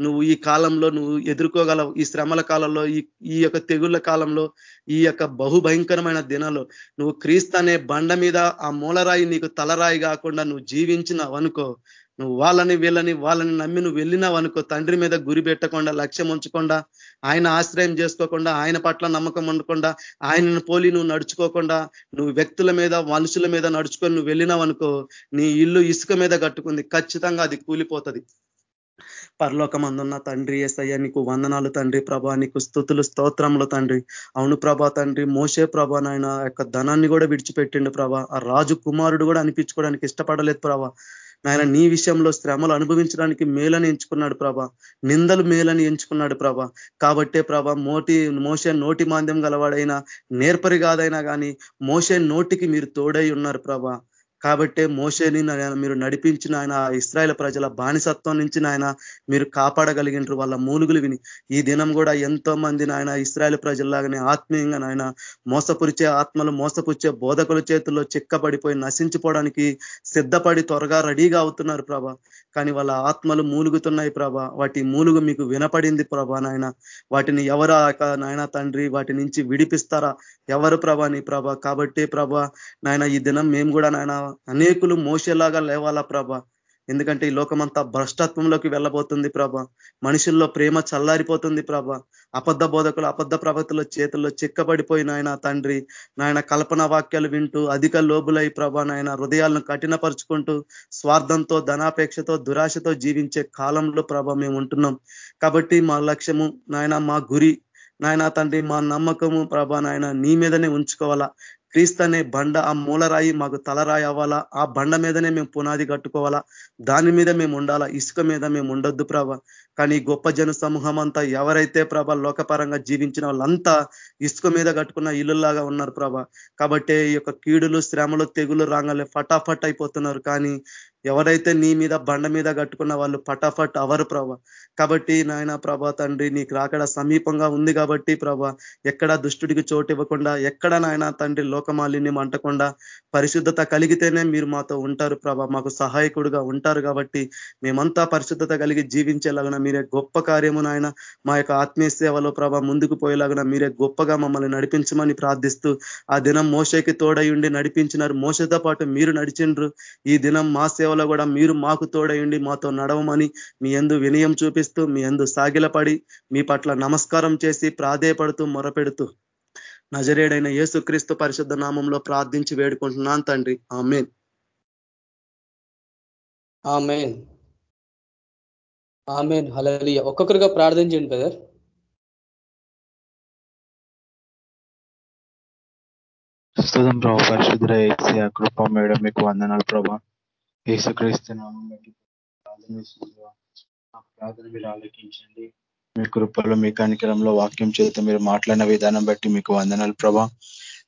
నువ్వు ఈ కాలంలో నువ్వు ఎదుర్కోగలవు. ఈ శ్రమల కాలంలో ఈ ఈ యొక్క తెగుళ్ళ కాలంలో ఈ యొక్క బహుభయంకరమైన దినాలు నువ్వు క్రీస్తు అనే బండ మీద ఆ మూలరాయి నీకు తలరాయి కాకుండా నువ్వు జీవించినవనుకో నువ్వు వాళ్ళని వీళ్ళని వాళ్ళని నమ్మి నువ్వు వెళ్ళినావు అనుకో తండ్రి మీద గురి పెట్టకుండా లక్ష్యం ఉంచకుండా ఆయన ఆశ్రయం చేసుకోకుండా ఆయన పట్ల నమ్మకం ఉండకుండా ఆయనను పోలి నువ్వు నడుచుకోకుండా నువ్వు వ్యక్తుల మీద మనుషుల మీద నడుచుకొని నువ్వు వెళ్ళినావు అనుకో నీ ఇల్లు ఇసుక మీద కట్టుకుంది ఖచ్చితంగా అది కూలిపోతుంది. పరలోకమందున్న తండ్రి ఏసయ్య నీకు వందనాలు తండ్రి ప్రభా నీకు స్థుతులు స్తోత్రములు తండ్రి. అవును ప్రభా తండ్రి మోసే ప్రభా నాయన యొక్క ధనాన్ని కూడా విడిచిపెట్టిండు ప్రభా. ఆ రాజు కుమారుడు కూడా అనిపించుకోవడానికి ఇష్టపడలేదు ప్రభా. నాయన నీ విషయంలో శ్రమలు అనుభవించడానికి మేలని ఎంచుకున్నాడు ప్రభ. నిందలు మేలని ఎంచుకున్నాడు ప్రభ. కాబట్టే ప్రభ మోటి మోసే నోటి మాంద్యం గలవాడైనా నేర్పరి కాదైనా కానీ మోసే నోటికి మీరు తోడై ఉన్నారు ప్రభా. కాబట్టే మోసేని మీరు నడిపించిన ఆయన ఇస్రాయల్ ప్రజల బానిసత్వం నుంచి నాయన మీరు కాపాడగలిగినారు. వాళ్ళ మూలుగులు విని ఈ దినం కూడా ఎంతో మంది నాయన ఇస్రాయల్ ప్రజల్లాగానే ఆత్మీయంగా నాయన మోసపురిచే ఆత్మలు మోసపుచ్చే బోధకుల చేతుల్లో చిక్కబడిపోయి నశించిపోవడానికి సిద్ధపడి త్వరగా రెడీగా అవుతున్నారు ప్రభా. కానీ వాళ్ళ ఆత్మలు మూలుగుతున్నాయి ప్రభ. వాటి మూలుగు మీకు వినపడింది ప్రభా నాయన. వాటిని ఎవరు నాయన తండ్రి వాటి నుంచి విడిపిస్తారా? ఎవరు ప్రభా నీ ప్రభ? కాబట్టి ప్రభ నాయన ఈ దినం మేము కూడా నాయన అనేకులు మోసేలాగా లేవాలా ప్రభ. ఎందుకంటే ఈ లోకమంతా భ్రష్టత్వంలోకి వెళ్ళబోతుంది ప్రభ. మనుషుల్లో ప్రేమ చల్లారిపోతుంది ప్రభ. అబద్ధ బోధకులు అబద్ధ ప్రవక్తుల చేతుల్లో చిక్కబడిపోయిన ఆయన తండ్రి. నాయన కల్పన వాక్యాలు వింటూ అధిక లోబులై ప్రభ నాయన హృదయాలను కఠినపరుచుకుంటూ స్వార్థంతో ధనాపేక్షతో దురాశతో జీవించే కాలంలో ప్రభ మేము ఉంటున్నాం. కాబట్టి మా లక్ష్యము నాయన మా గురి నాయన తండ్రి మా నమ్మకము ప్రభా నాయన నీ మీదనే ఉంచుకోవాలా. క్రీస్తు అనే బండ ఆ మూలరాయి మాకు తలరాయి అవ్వాలా? ఆ బండ మీదనే మేము పునాది కట్టుకోవాలా? దాని మీద మేము ఉండాలా? ఇసుక మీద మేము ఉండొద్దు ప్రభ. కానీ గొప్ప జన సమూహం అంతా ఎవరైతే ప్రభ లోకపరంగా జీవించిన వాళ్ళంతా ఇసుక మీద కట్టుకున్న ఇల్లులాగా ఉన్నారు ప్రభ. కాబట్టి ఈ యొక్క కీడులు శ్రమలు తెగులు రాగాలే ఫటాఫట్ అయిపోతున్నారు. కానీ ఎవరైతే నీ మీద బండ మీద కట్టుకున్న వాళ్ళు పటాఫట్ అవరు ప్రభ. కాబట్టి నాయన ప్రభా తండ్రి నీకు రాకడ సమీపంగా ఉంది కాబట్టి ప్రభా ఎక్కడ దుష్టుడికి చోటు ఇవ్వకుండా ఎక్కడ నాయన తండ్రి లోకమాలిన్యం అంటకుండా పరిశుద్ధత కలిగితేనే మీరు మాతో ఉంటారు ప్రభా. మాకు సహాయకుడుగా ఉంటారు కాబట్టి మేమంతా పరిశుద్ధత కలిగి జీవించేలాగా మీరే గొప్ప కార్యము నాయన. మా యొక్క ఆత్మీయ సేవలో ప్రభా ముందుకు పోయేలాగా మీరే గొప్పగా మమ్మల్ని నడిపించమని ప్రార్థిస్తూ ఆ దినం మోసకి తోడయుండి నడిపించినారు. మోసతో పాటు మీరు నడిచిండ్రు. ఈ దినం మా సేవలో కూడా మీరు మాకు తోడయుండి మాతో నడవమని మీ ఎందు వినయం చూపిస్తూ మీ ఎందు సాగిలపడి మీ పట్ల నమస్కారం చేసి ప్రాధేయపడుతూ మొరపెడుతూ నజరేడైన యేసుక్రీస్తు పరిశుద్ధ నామంలో ప్రార్థించి వేడుకుంటున్నాను తండ్రి. ఆమెన్.
ఆమెన్. ఆమెన్. హలలియ ఒక్కొక్కరుగా ప్రార్థన చేయండి బ్రదర్.
ప్రస్తుతం ప్రభా పరిశుద్ధ ఏసీ కృప మేడం మీకు వందనాలు ప్రభా. యేసుక్రీస్తు నామం ప్రార్థన మీరు ఆలోకించండి. మీ కృపలో మీ కనికరంలో వాక్యం చేత మీరు మాట్లాడిన విధానం బట్టి మీకు వందనాలు ప్రభా.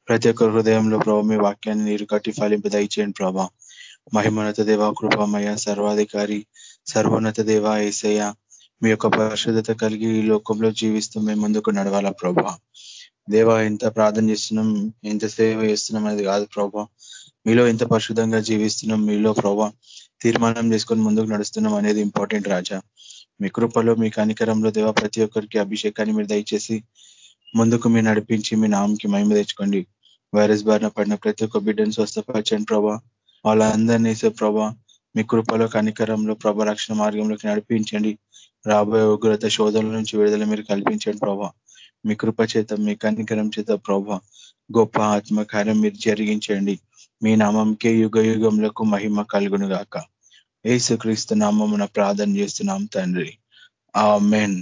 ప్రతి ఒక్క హృదయంలో ప్రభా మీ వాక్యాన్ని నీరు కట్టి ఫలింపు దయచేయండి ప్రభా. మహిమోన్నత దేవ కృపమయ సర్వాధికారి సర్వోన్నత దేవ ఏసయ్య మీ యొక్క పరిశుద్ధత కలిగి ఈ లోకంలో జీవిస్తూ మేము ముందుకు నడవాలా ప్రభా. దేవ ఎంత ప్రార్థన చేస్తున్నాం ఎంత సేవ చేస్తున్నాం అనేది కాదు ప్రభా. మీలో ఎంత పరిశుద్ధంగా జీవిస్తున్నాం మీలో ప్రభా తీర్మానం చేసుకొని ముందుకు నడుస్తున్నాం అనేది ఇంపార్టెంట్ రాజా. మీ కృపలో మీ కనికరంలో దేవ ప్రతి ఒక్కరికి అభిషేకాన్ని మీరు దయచేసి ముందుకు మీరు నడిపించి మీ నామంకి మహిమ తెచ్చుకోండి. వైరస్ బారిన పడిన ప్రతి ఒక్క బిడ్డను స్వస్థపరచండి ప్రభా. వాళ్ళందరినీ ప్రభా మీ కృపలో కనికరంలో ప్రభా రక్షణ మార్గంలోకి నడిపించండి. రాబోయే ఉగ్రత శోధనల నుంచి విడుదల మీరు కల్పించండి ప్రభా. మీ కృప చేత మీ కనికరం చేత ప్రభా గొప్ప ఆత్మకార్యం మీరు జరిగించండి. మీ నామంకే యుగ యుగంలకు మహిమ కలుగును గాక ఏసుక్రీస్తు నామమున ప్రార్థన చేస్తున్నాం తండ్రి. ఆ మెన్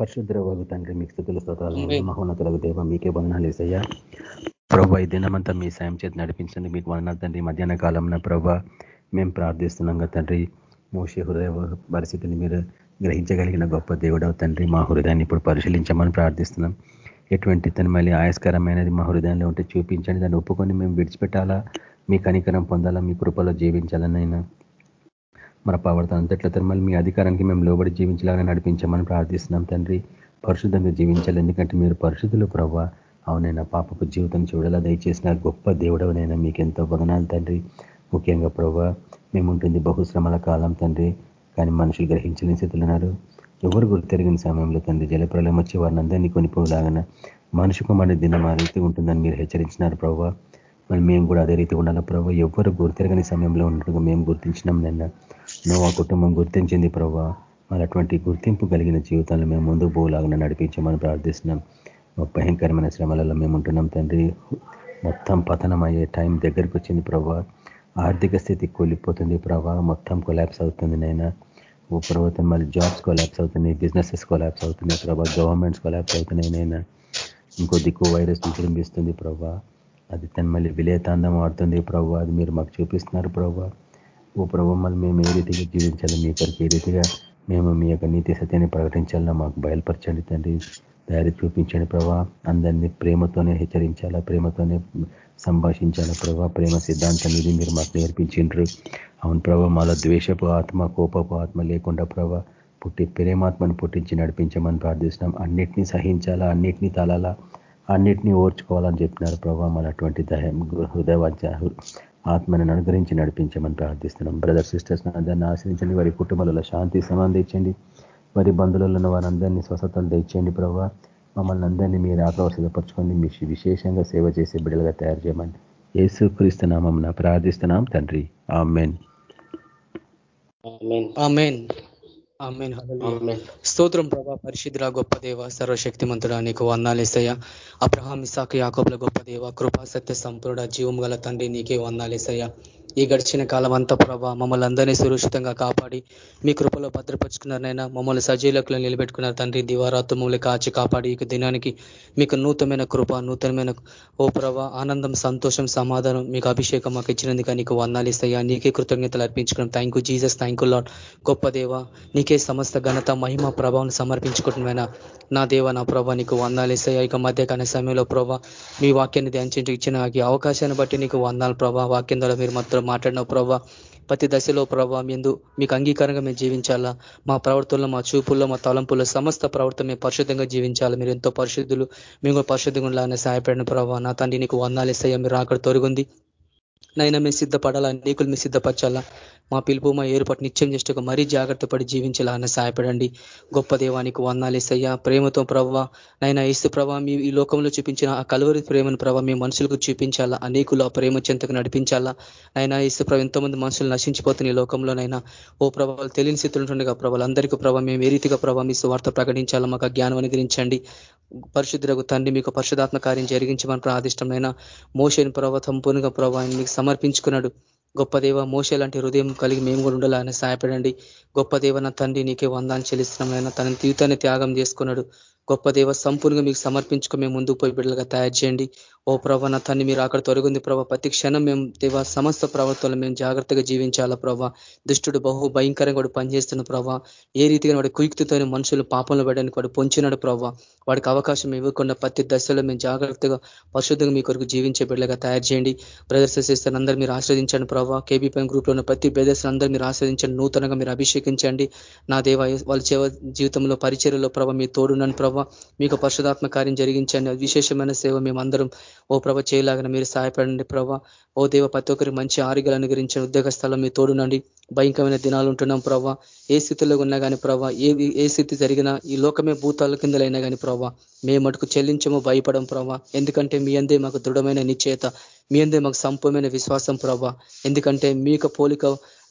పరిశుద్ర వగు తండ్రి మీకు స్థితుల స్తోత్రాలు మహోన్నతులకు దేవ మీకే వందనాలు వేసయ్యా ప్రభా ఈ దినమంతా మీ సాయం చేతి నడిపించండి. మీకు వందనాలు తండ్రి. మధ్యాహ్న కాలంలో ప్రభా మేము ప్రార్థిస్తున్నాం తండ్రి. మోసే హృదయ పరిస్థితిని మీరు గ్రహించగలిగిన గొప్ప దేవుడవు తండ్రి. మా హృదయాన్ని ఇప్పుడు పరిశీలించమని ప్రార్థిస్తున్నాం. ఎటువంటి తను మళ్ళీ ఆయాస్కరమైనది మా హృదయంలో ఉంటే చూపించండి. దాన్ని ఒప్పుకొని మేము విడిచిపెట్టాలా? మీ కనికరం పొందాలా? మీ కృపలో జీవించాలనైనా మన ప్రవర్తన అంతట్లో మళ్ళీ మీ అధికారానికి మేము లోబడి జీవించాలని నడిపించమని ప్రార్థిస్తున్నాం తండ్రి. పరిశుద్ధంగా జీవించాలి. ఎందుకంటే మీరు పరిశుద్ధులు ప్రవ్వా. అవునైనా పాపపు జీవితం చూడాలా. దయచేసిన గొప్ప దేవుడవనైనా మీకు ఎంతో వదనాలు తండ్రి. ముఖ్యంగా ప్రభా మేముంటుంది బహుశ్రమల కాలం తండ్రి కానీ మనుషులు గ్రహించలేని స్థితిలో ఉన్నారు. ఎవరు గుర్తెరిగిన సమయంలో తండ్రి జలప్రలయం వచ్చి వారిని అందరినీ కొనిపోలాగన మనుషుకు కుమారుని దినం ఆ రీతి ఉంటుందని మీరు హెచ్చరించినారు ప్రభావ మరి మేము కూడా అదే రీతి ఉండాలి ప్రభావ ఎవరు గుర్తెరగని సమయంలో ఉన్నట్టుగా మేము గుర్తించినాం నిన్న. నువ్వు ఆ కుటుంబం గుర్తించింది ప్రభావ మరి అటువంటి గుర్తింపు కలిగిన జీవితాలను మేము ముందుకు పోలాగా నడిపించమని ప్రార్థిస్తున్నాం. భయంకరమైన శ్రమలలో మేము ఉంటున్నాం తండ్రి. మొత్తం పతనం అయ్యే టైం దగ్గరికి వచ్చింది ప్రభావ ఆర్థిక స్థితి కూలిపోతుంది ప్రభా. మొత్తం కొలాబ్స్ అవుతుంది నైనా ఓ ప్రభుత్వం మళ్ళీ జాబ్స్ కొలాబ్స్ అవుతున్నాయి బిజినెసెస్ కొలాబ్స్ అవుతున్నాయి ప్రభా. గవర్నమెంట్స్ కొలాబ్స్ అవుతున్నాయి నైనా ఇంకో దిక్కు వైరస్ విజృంభిస్తుంది ప్రభా. అది తను మళ్ళీ విలేతాందం ఆడుతుంది ప్రభు. అది మీరు మాకు చూపిస్తున్నారు ప్రభా. ఓ ప్రభు మళ్ళీ మేము ఏ రీతిగా జీవించాలి మీ కొరకు? ఏ రీతిగా మేము మీ యొక్క నీతి సత్యాన్ని ప్రకటించాలన్నా మాకు బయలుపరచండి తండ్రి. దారి చూపించండి ప్రభా. అందరినీ ప్రేమతోనే హెచ్చరించాలా ప్రేమతోనే సంభాషించాలా ప్రభా. ప్రేమ సిద్ధాంతం ఇది మీరు మాకు నేర్పించిండ్రు. అవును ప్రభా మాలో ద్వేషపు ఆత్మ కోపపు ఆత్మ లేకుండా ప్రభా పుట్టి ప్రేమాత్మను పుట్టించి నడిపించమని ప్రార్థిస్తున్నాం. అన్నిటినీ సహించాలా అన్నిటినీ తలాలా అన్నిటినీ ఓర్చుకోవాలని చెప్పినారు ప్రభా. మన అటువంటి దయం హృదయవంచ ఆత్మను అనుగ్రహించి నడిపించమని ప్రార్థిస్తున్నాం. బ్రదర్ సిస్టర్స్ అందరినీ ఆశ్రయించండి. వారి కుటుంబాలలో శాంతి సమాధించండి వారి బంధువులలో ఉన్న వారందరినీ స్వస్థతలు తెచ్చండి ప్రభావ. మమ్మల్ని అందరినీ మీరు ఆకర్షితపరచుకొని మీ విశేషంగా సేవ చేసే బిడ్డలుగా తయారు చేయమని యేసు క్రీస్తునామం ప్రార్థిస్తున్నాం తండ్రి. ఆమెన్.
స్తోత్రం ప్రభా. పరిశుద్ర గొప్ప దేవ సర్వశక్తిమంతుడా నీకు వందాలేసయ్య అబ్రహాం ఇసాకు యాకోబుల గొప్ప దేవ కృపా సత్య సంపూర్ణ జీవం గల తండ్రి నీకే వందాలేసయ్య ఈ గడిచిన కాలం అంతా ప్రభా మమ్మల్ని అందరినీ సురక్షితంగా కాపాడి మీ కృపలో భద్రపరుచుకున్నారనైనా మమ్మల్ని సజీలకులు నిలబెట్టుకున్నారు తండ్రి. దివారాత్తు మమ్మల్ని కాచి కాపాడి ఈ దినానికి మీకు నూతనమైన కృప నూతనమైన ఓ ప్రభా ఆనందం సంతోషం సమాధానం మీకు అభిషేకం మాకు ఇచ్చినందుకు నీకు వందాలిస్తాయా నీకే కృతజ్ఞతలు అర్పించుకున్నాం. Thank you Jesus thank you Lord గొప్ప దేవ నీకే సమస్త ఘనత మహిమ ప్రభావం సమర్పించుకుంటున్నాయినా నా దేవ నా ప్రభా నీకు వందాలేస్తాయా ఇక మధ్యకాల సమయంలో ప్రభా మీ వాక్యాన్ని ధ్యానించి ఇచ్చిన ఈ అవకాశాన్ని బట్టి నీకు వందాలు ప్రభా. వాక్యం ద్వారా మీరు మాత్రం వాక్యంలో మాట్లాడిన ప్రభావ ప్రతి దశలో ప్రభా ఎందు మీకు అంగీకారంగా మేము జీవించాలా? మా ప్రవర్తనలో మా చూపుల్లో మా తలంపుల్లో సమస్త ప్రవర్తన మేము పరిశుద్ధంగా జీవించాలి? మీరు ఎంతో పరిశుద్ధులు మేము పరిశుద్ధంగా ఉండాలని సహాయపడిన ప్రభావ నా తండ్రి నీకు వందాలేసయ్యా మీరు అక్కడ తొరుగుంది నైనా మేము సిద్ధపడాలా? నీకులు మేము సిద్ధపరచాలా? మా పిలుపు మా ఏర్పాటు నిత్యం చేస్తూ మరీ జాగ్రత్త పడి జీవించాలా అని సహాయపడండి. గొప్ప దేవానికి వందాలేసయ్యా ప్రేమతో ప్రవ్వ నైనా ఇస్తు ప్రభా మీ ఈ లోకంలో చూపించిన ఆ కలువరి ప్రేమను ప్రభావ మీ మనుషులకు చూపించాలా అనేకులు ఆ ప్రేమ చెంతకు నడిపించాలా. నైనా ఇస్తు ప్రభ ఎంతో మంది మనుషులు నశించిపోతున్న ఈ లోకంలోనైనా ఓ ప్రభావాలు తెలియని స్థితులుంటుండగా ప్రభావాలు అందరికీ ప్రభావ మేము ఏ రీతిగా ప్రభావ మీ వార్త ప్రకటించాలా మాకు జ్ఞానం అనుగ్రహించండి. పరిశుద్ధులకు తండ్రి మీకు పరిశుధాత్మ కార్యం జరిగించమని ప్రాదిష్టమైన మోషన్ ప్రభావ సంపూర్ణంగా ప్రభావ మీకు సమర్పించుకున్నాడు. గొప్ప దేవ మోస లాంటి హృదయం కలిగి మేము కూడా ఉండాలని సహాయపడండి. గొప్ప దేవ నా తండ్రి నీకే వందాన్ని చెల్లిస్తున్నాం తన జీవితాన్ని త్యాగం చేసుకున్నాడు. గొప్ప దేవ సంపూర్ణంగా మీకు సమర్పించుకో మేము ముందుకు పోయి బిడ్డలుగా తయారు చేయండి. ఓ ప్రభ నా తన్ని మీరు అక్కడ తొలగింది ప్రభా. ప్రతి క్షణం మేము దేవ సమస్త ప్రవర్తనలు మేము జాగ్రత్తగా జీవించాలా ప్రభా. దుష్టుడు బహు భయంకరంగా వాడు పనిచేస్తున్న ప్రభా. ఏ రీతిగా వాడి కుయుక్తితో మనుషులు పాపంలో పడడానికి వాడు పొంచినాడు ప్రభా. వాడికి అవకాశం ఇవ్వకుండా ప్రతి దశలో మేము జాగ్రత్తగా పరిశుద్ధంగా మీ కొరకు జీవించే బిడ్డగా తయారు చేయండి. బ్రదర్స్ సిస్టర్ అందరూ మీరు ఆశ్రదించండి ప్రభా. కేబీపీఎం గ్రూప్లో ఉన్న ప్రతి బ్రదర్స్ అందరూ మీరు ఆశ్రదించండి. నూతనంగా మీరు అభిషేకించండి. నా దేవ వాళ్ళ జీవితంలో పరిచయలో ప్రభా మీ తోడున్నాను ప్రభావ మీకు పరిశుధాత్మ కార్యం జరిగించండి. విశేషమైన సేవ మేమందరం ఓ ప్రభ చేయలాగిన మీరు సహాయపడండి ప్రభా. ఓ దేవ ప్రతి ఒక్కరికి మంచి ఆరోగ్యాలు అనుగ్రహించిన ఉద్యోగ స్థలం మీ తోడునండి. భయంకరమైన దినాలు ఉంటున్నాం ప్రభా. ఏ స్థితిలో ఉన్నా కానీ ప్రభా ఏ ఏ స్థితి జరిగినా ఈ లోకమే భూతాల కిందలైనా కానీ ప్రభా మేము మటుకు చెల్లించము భయపడం ప్రభా. ఎందుకంటే మీ అందే మాకు దృఢమైన నిశ్చయత మీ అందే మాకు సంపూర్ణమైన విశ్వాసం ప్రభా. ఎందుకంటే మీకు పోలిక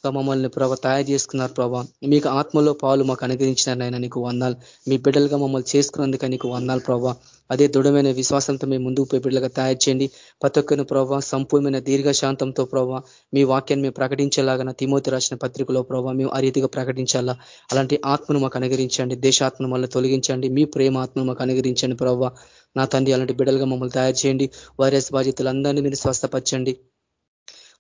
మమ్మల్ని ప్రభావ తయారు చేసుకున్నారు ప్రభా. మీకు ఆత్మలో పాలు మాకు అనుగ్రహించినారు నాయన నీకు వందాలు. మీ బిడ్డలుగా మమ్మల్ని చేసుకున్నందుక నీకు వందాలు ప్రభా. అదే దృఢమైన విశ్వాసంతో మేము ముందుకు పోయి బిడ్డలుగా తయారు చేయండి. ప్రతి ఒక్కరిని ప్రభావ సంపూర్ణమైన దీర్ఘశాంతంతో ప్రభావ మీ వాక్యాన్ని మేము ప్రకటించేలాగా తిమోతి రాసిన పత్రికలో ప్రభావ మేము ఆ రీతిగా ప్రకటించాలా. అలాంటి ఆత్మను మాకు అనుగరించండి దేశాత్మను మళ్ళీ తొలగించండి. మీ ప్రేమ ఆత్మను మాకు అనుగరించండి ప్రభావ నా తండ్రి అలాంటి బిడ్డలుగా మమ్మల్ని తయారు చేయండి. వైరస్ బాధితులందరినీ మీరు స్వస్థపరచండి.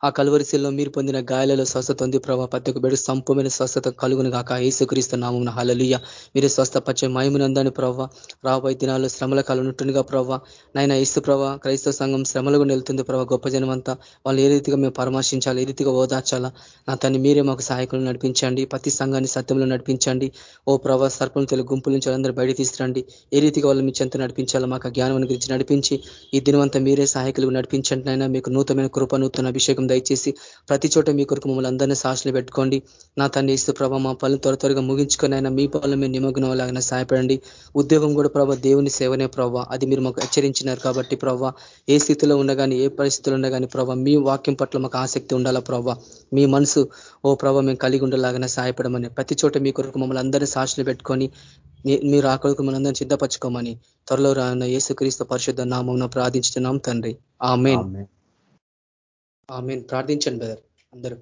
ఆ కలువరిశీల్లో మీరు పొందిన గాయాలలో స్వస్థత ఉంది. ప్రభా ప్రతి ఒక్క బిడ్డ సంపూమైన స్వస్థత కలుగును కాక ఏసుక్రీస్తున్నాము హలలుయ మీరు స్వస్థపచ్చే మహిమనందని ప్రవ్వ రాబోయే దినాల్లో శ్రమల కాలం ఉంటుందిగా ప్రవ్వ నాయన ఏసు ప్రవ క్రైస్తవ సంఘం శ్రమలకు వెళ్తుంది ప్రభావ గొప్ప జనమంతా వాళ్ళు ఏ రీతిగా మేము పరామర్శించాలి ఏ రీతిగా ఓదార్చాలా? నా తన్ని మీరే మాకు సహాయకులు నడిపించండి. ప్రతి సంఘాన్ని సత్యంలో నడిపించండి. ఓ ప్రభా సర్పం తెలుగు గుంపుల నుంచి అందరూ బయట తీసుకురండి. ఏ రీతిగా వాళ్ళు మీ చెంత నడిపించాలో మాకు జ్ఞానం గురించి నడిపించి ఈ దినవంతా మీరే సహాయకులు నడిపించండి నాయన. మీకు నూతనమైన కృప నూతన అభిషేకం దయచేసి ప్రతి చోట మీ కొరకు మమ్మల్ని అందరినీ సాక్షులు పెట్టుకోండి. నా తండ్రి ఇస్తూ ప్రభావ మా పనులు త్వర త్వరగా ముగించుకొని మీ పనులు మీరు నిమగ్నం లాగా సహాయపడండి. ఉద్యోగం కూడా ప్రభావ దేవుని సేవనే ప్రభావ అది మీరు మాకు హెచ్చరించినారు కాబట్టి ప్రభావ ఏ స్థితిలో ఉండగాని ఏ పరిస్థితులు ఉండగాని ప్రభావ మీ వాక్యం పట్ల మాకు ఆసక్తి ఉండాలా ప్రభావ మీ మనసు ఓ ప్రభావ మేము కలిగి ఉండేలాగానే సహాయపడమని. ప్రతి చోట మీ కొరకు మమ్మల్ని అందరినీ సాక్షులు పెట్టుకొని మీరు ఆకలికి మనందరం సిద్ధపరచుకోమని. త్వరలో రాన్న యేసుక్రీస్తు పరిశుద్ధ నామం ప్రార్థించుతున్నాం తండ్రి. ఆమెన్. ఆమెన్. ప్రార్థించండి బ్రదర్ అందరూ.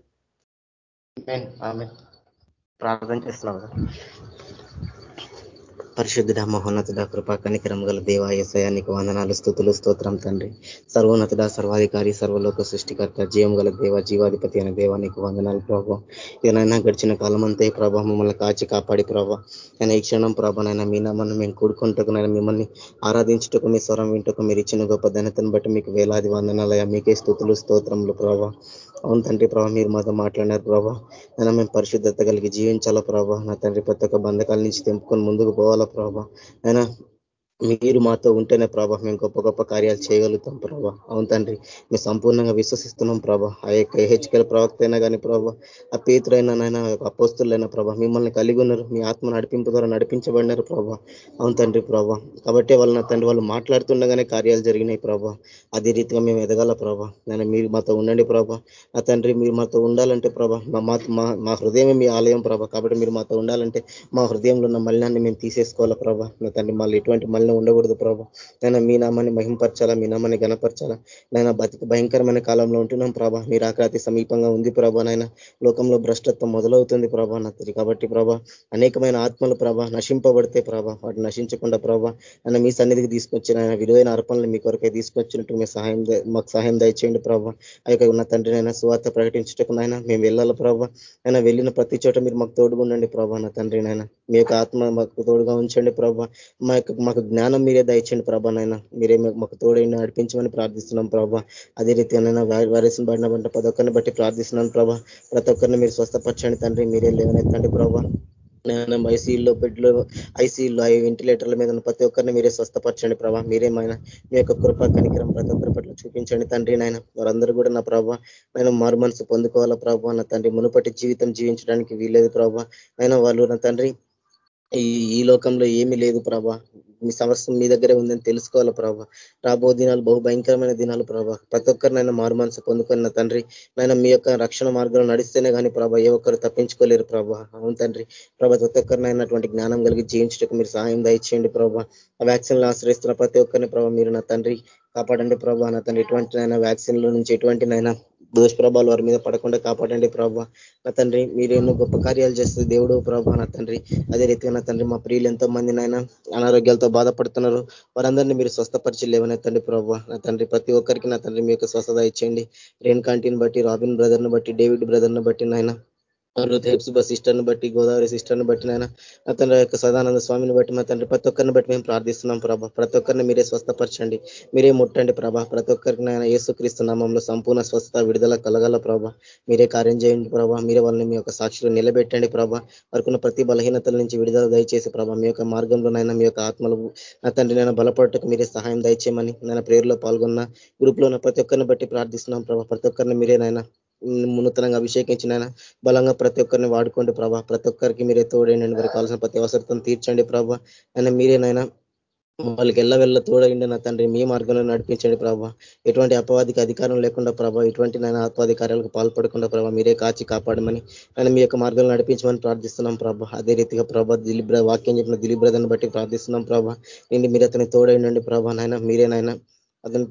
ప్రార్థన చేస్తున్నాం పరిశుద్ధుడ మహోన్నతుడ కృపా కనికరం గల దేవాయసయానికి వందనాలు స్థుతులు స్తోత్రం తండ్రి. సర్వోన్నతుడ సర్వాధికారి సర్వలోక సృష్టికర్త జీవం గల దేవ జీవాధిపతి అనే దేవానికి వందనాలు ప్రభావ ఏదైనా గడిచిన కాలం అంతే ప్రభావ మమ్మల్ని కాచి కాపాడి ప్రభావ నేను ఈ క్షణం ప్రభానైనా మీ నమ్మను మేము కూడుకుంటకు నేను మిమ్మల్ని ఆరాధించుటకు మీ స్వరం వింటకు మీరు ఇచ్చిన గొప్ప ధనతను బట్టి మీకు వేలాది వందనాలయ మీకే స్థుతులు స్తోత్రములు ప్రభావ అవును తండ్రి ప్రభావ మీరు మాతో మాట్లాడినారు ప్రభావ నేను మేము పరిశుద్ధత కలిగి జీవించాలా ప్రభావ నా తండ్రి ప్రతి ఒక్క బంధకాల నుంచి తెంపుకొని ముందుకు పోవాలా ప్రభావ అయినా మీరు మాతో ఉంటేనే ప్రభా మేము గొప్ప గొప్ప కార్యాలు చేయగలుగుతాం ప్రభా. అవును తండ్రి మేము సంపూర్ణంగా విశ్వసిస్తున్నాం ప్రభా. ఆ యొక్క హెచ్కల ప్రవక్త అయినా కానీ ప్రభా ఆ పేతురైనా నైనా అపోస్తులైనా ప్రభా మిమ్మల్ని కలిగి ఉన్నారు. మీ ఆత్మ నడిపింపు ద్వారా నడిపించబడినారు ప్రభా. అవును తండ్రి ప్రభా. కాబట్టి వాళ్ళ తండ్రి వాళ్ళు మాట్లాడుతుండగానే కార్యాలు జరిగినాయి ప్రభా. అదే రీతిగా మేము ఎదగాల ప్రభా. నేను మీరు మాతో ఉండండి ప్రభా. నా తండ్రి మీరు మాతో ఉండాలంటే ప్రభా మా మా హృదయమే మీ ఆలయం ప్రభా. కాబట్టి మీరు మాతో ఉండాలంటే మా హృదయంలో ఉన్న మలినాన్ని మేము తీసేసుకోవాలా ప్రభా. నా తండ్రి మళ్ళీ ఎటువంటి మళ్ళీ ఉండకూడదు ప్రభా. నైనా మీ నామాన్ని మహింపరచాలా? మీ నామాన్ని గణపరచాలా నైనా బతికి భయంకరమైన కాలంలో ఉంటున్నాం ప్రభా. మీరు ఆకరాతి సమీపంగా ఉంది ప్రభా నాయన. లోకంలో భ్రష్టత్వం మొదలవుతుంది ప్రభా నా కాబట్టి ప్రభా అనేకమైన ఆత్మలు ప్రభా నశింపబడితే ప్రభా వాటిని నశించకుండా ప్రభా ఆయన మీ సన్నిధికి తీసుకొచ్చిన ఆయన విలువైన అర్పణలు మీ కొరకే తీసుకొచ్చినట్టు మీ సహాయం మాకు సహాయం దయచేయండి ప్రభా. ఆ యొక్క ఉన్న తండ్రినైనా స్వార్థ ప్రకటించటకు నాయన మేము వెళ్ళాలి ప్రభా? ఆయన వెళ్ళిన ప్రతి చోట మీరు మాకు తోడుగుండండి ప్రభా నా తండ్రినైనా మీ యొక్క ఆత్మ మాకు తోడుగా ఉంచండి ప్రభా. మా యొక్క మాకు జ్ఞానం మీరే దయచండి ప్రభా నాయన. మీరే మాకు తోడై నడిపించమని ప్రార్థిస్తున్నాం ప్రభా. అదే రీతిగా వైరస్ పడిన వంట పదొక్కరిని ఒక్కరిని బట్టి ప్రార్థిస్తున్నాను ప్రభా. ప్రతి ఒక్కరిని మీరు స్వస్థపరచండి తండ్రి మీరే లేవనెత్తండి ప్రభా. ఐసీయూలో బెడ్లో ఐసీయూలో వెంటిలేటర్ల మీద ప్రతి ఒక్కరిని మీరే స్వస్థపరచండి ప్రభా. మీరేమైనా మీ యొక్క కృప కనికరం ప్రతి ఒక్కరి పట్ల చూపించండి తండ్రి నాయన. వారందరూ కూడా నా ప్రభావ నేను మారు మనసు పొందుకోవాలా ప్రభావ నా తండ్రి మునుపటి జీవితం జీవించడానికి వీలేదు ప్రభావ అయినా వాళ్ళు నా తండ్రి ఈ ఈ లోకంలో ఏమీ లేదు ప్రభా. మీ సమస్య మీ దగ్గరే ఉందని తెలుసుకోవాలి ప్రభా? రాబో దినాలు బహు భయంకరమైన దినాలు ప్రభా. ప్రతి ఒక్కరినైనా మారుమనసు పొందుకున్న తండ్రి నాయన మీ యొక్క రక్షణ మార్గంలో నడిస్తేనే కానీ ప్రభా ఏ ఒక్కరు తప్పించుకోలేరు ప్రభా. అవును తండ్రి. ప్రభా ప్రతి ఒక్కరినైనటువంటి జ్ఞానం కలిగి జీవించడానికి మీరు సహాయం దయచేయండి ప్రభా. ఆ వ్యాక్సిన్లు ఆశ్రయిస్తున్న ప్రతి ఒక్కరిని ప్రభావ మీరు నా తండ్రి కాపాడండి ప్రభా. నా తండ్రి ఎటువంటినైనా వ్యాక్సిన్ల నుంచి ఎటువంటినైనా దోష్ప్రభాలు వారి మీద పడకుండా కాపాడండి ప్రభావ నా తండ్రి మీరేమో గొప్ప కార్యాలు చేస్తుంది దేవుడు ప్రభా నా తండ్రి. అదే రీతిగా నా తండ్రి మా ప్రియులు ఎంతో మంది నాయన అనారోగ్యాలతో బాధపడుతున్నారు. వారందరినీ మీరు స్వస్థపరిచి తండ్రి ప్రభావ నా తండ్రి ప్రతి ఒక్కరికి నా తండ్రి మీ యొక్క స్వస్థత ఇచ్చేయండి. రేణుకాంటీని బట్టి రాబిన్ బ్రదర్ని బట్టి డేవిడ్ బ్రదర్ని బట్టి నాయన హెప్సిబా సిస్టర్ని బట్టి గోదావరి సిస్టర్ని బట్టి నాయన నా తండ్రి యొక్క సదానంద స్వామిని బట్టి మా తండ్రి ప్రతి ఒక్కరిని బట్టి మేము ప్రార్థిస్తున్నాం ప్రభా. ప్రతి ఒక్కరిని మీరే స్వస్థపరచండి. మీరే ముట్టండి ప్రభా. ప్రతి ఒక్కరికి నాయన యేసుక్రీస్తు నామంలో సంపూర్ణ స్వస్థత విడుదల కలగల ప్రభా. మీరే కార్యం చేయండి ప్రభా. మీరే వాళ్ళని మీ యొక్క సాక్షిలో నిలబెట్టండి ప్రభా. వరకున్న ప్రతి బలహీనతల నుంచి విడుదల దయచేసి ప్రభా. మీ యొక్క మార్గంలో నాయన మీ యొక్క ఆత్మలు నా తండ్రి నేను బలపడటకు మీరే సహాయం దయచేయమని నేను ప్రేరులో పాల్గొన్న గ్రూప్లో ఉన్న ప్రతి ఒక్కరిని బట్టి ప్రార్థిస్తున్నాం ప్రభా. ప్రతి ఒక్కరిని మీరే నాయన నూతనంగా అభిషేకించిన బలంగా ప్రతి ఒక్కరిని వాడుకోండి ప్రభా. ప్రతి ఒక్కరికి మీరే తోడేయండి వారికి కావాల్సిన ప్రతి అవసరతను తీర్చండి ప్రభా. అయినా మీరేనైనా వాళ్ళకి ఎల్ల వెళ్ళ తోడైండి నా తండ్రి. మీ మార్గంలో నడిపించండి ప్రభా. ఎటువంటి అపవాదికి అధికారం లేకుండా ప్రభా ఎటువంటి నేను ఆత్వాధికారాలకు పాల్పడకుండా ప్రభా మీరే కాచి కాపాడమని ఆయన మీ యొక్క మార్గంలో నడిపించమని ప్రార్థిస్తున్నాం ప్రభా. అదే రీతిగా ప్రభా దిలీప్ వాక్యం చెప్పిన దిలీప్ బ్రదర్ని బట్టి ప్రార్థిస్తున్నాం ప్రభా. నిండి మీరు అతని తోడైండండి ప్రభా నాయన. మీరేనైనా అతను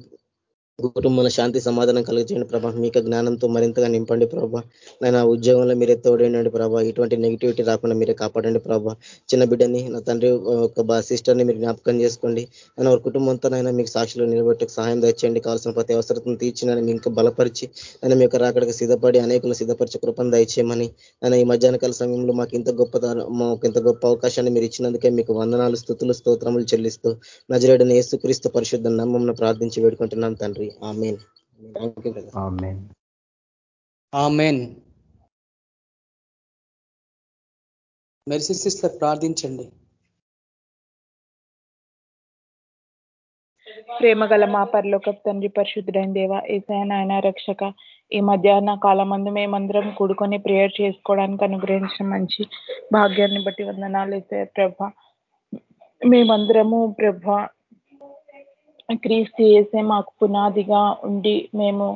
కుటుంబంలో శాంతి సమాధానం కలిగించండి ప్రభా. మీకు జ్ఞానంతో మరింతగా నింపండి ప్రభా. నేను ఉద్యోగంలో మీరే తోడేయండి ప్రభా. ఇటువంటి నెగిటివిటీ రాకుండా మీరే కాపాడండి ప్రభా. చిన్న బిడ్డని నా తండ్రి ఒక సిస్టర్ని మీరు జ్ఞాపకం చేసుకోండి. నేను వారి కుటుంబంతో నైనా మీకు సాక్షిలో నిలబెట్టకు సహాయం తెచ్చండి కావాల్సిన ప్రతి అవసరం తీర్చినని మీ ఇంకా బలపరిచి నేను మీ యొక్క రాకడికి సిద్ధపడి అనేకులు సిద్ధపరిచి కృపను దయచేయమని నేను ఈ మధ్యాహ్నకాల సమయంలో మాకు ఇంత గొప్ప మాకు ఇంత గొప్ప అవకాశాన్ని మీరు ఇచ్చినందుకే మీకు వందనాలు స్థుతులు స్తోత్రములు చెల్లిస్తూ నజరేడని యేసుక్రీస్తు పరిశుద్ధ నమ్మం ప్రార్థించి వేడుకుంటున్నాం తండ్రి. ఆమెన్.
ఆమెన్. మెర్సీ సిస్టర్ ప్రార్థించండి.
ప్రేమ గల మా పరలోక తండ్రి పరిశుద్ధుడైన దేవ ఏసయ నాయన రక్షక ఈ మధ్యాహ్న కాలం మందు మేమందరం కూడుకొని ప్రేయర్ చేసుకోవడానికి అనుగ్రహించిన మంచి భాగ్యాన్ని బట్టి వందనాలు వేసే ప్రభ. మేమందరము ప్రభ క్రీస్తు చేసే మాకు పునాదిగా ఉండి మేము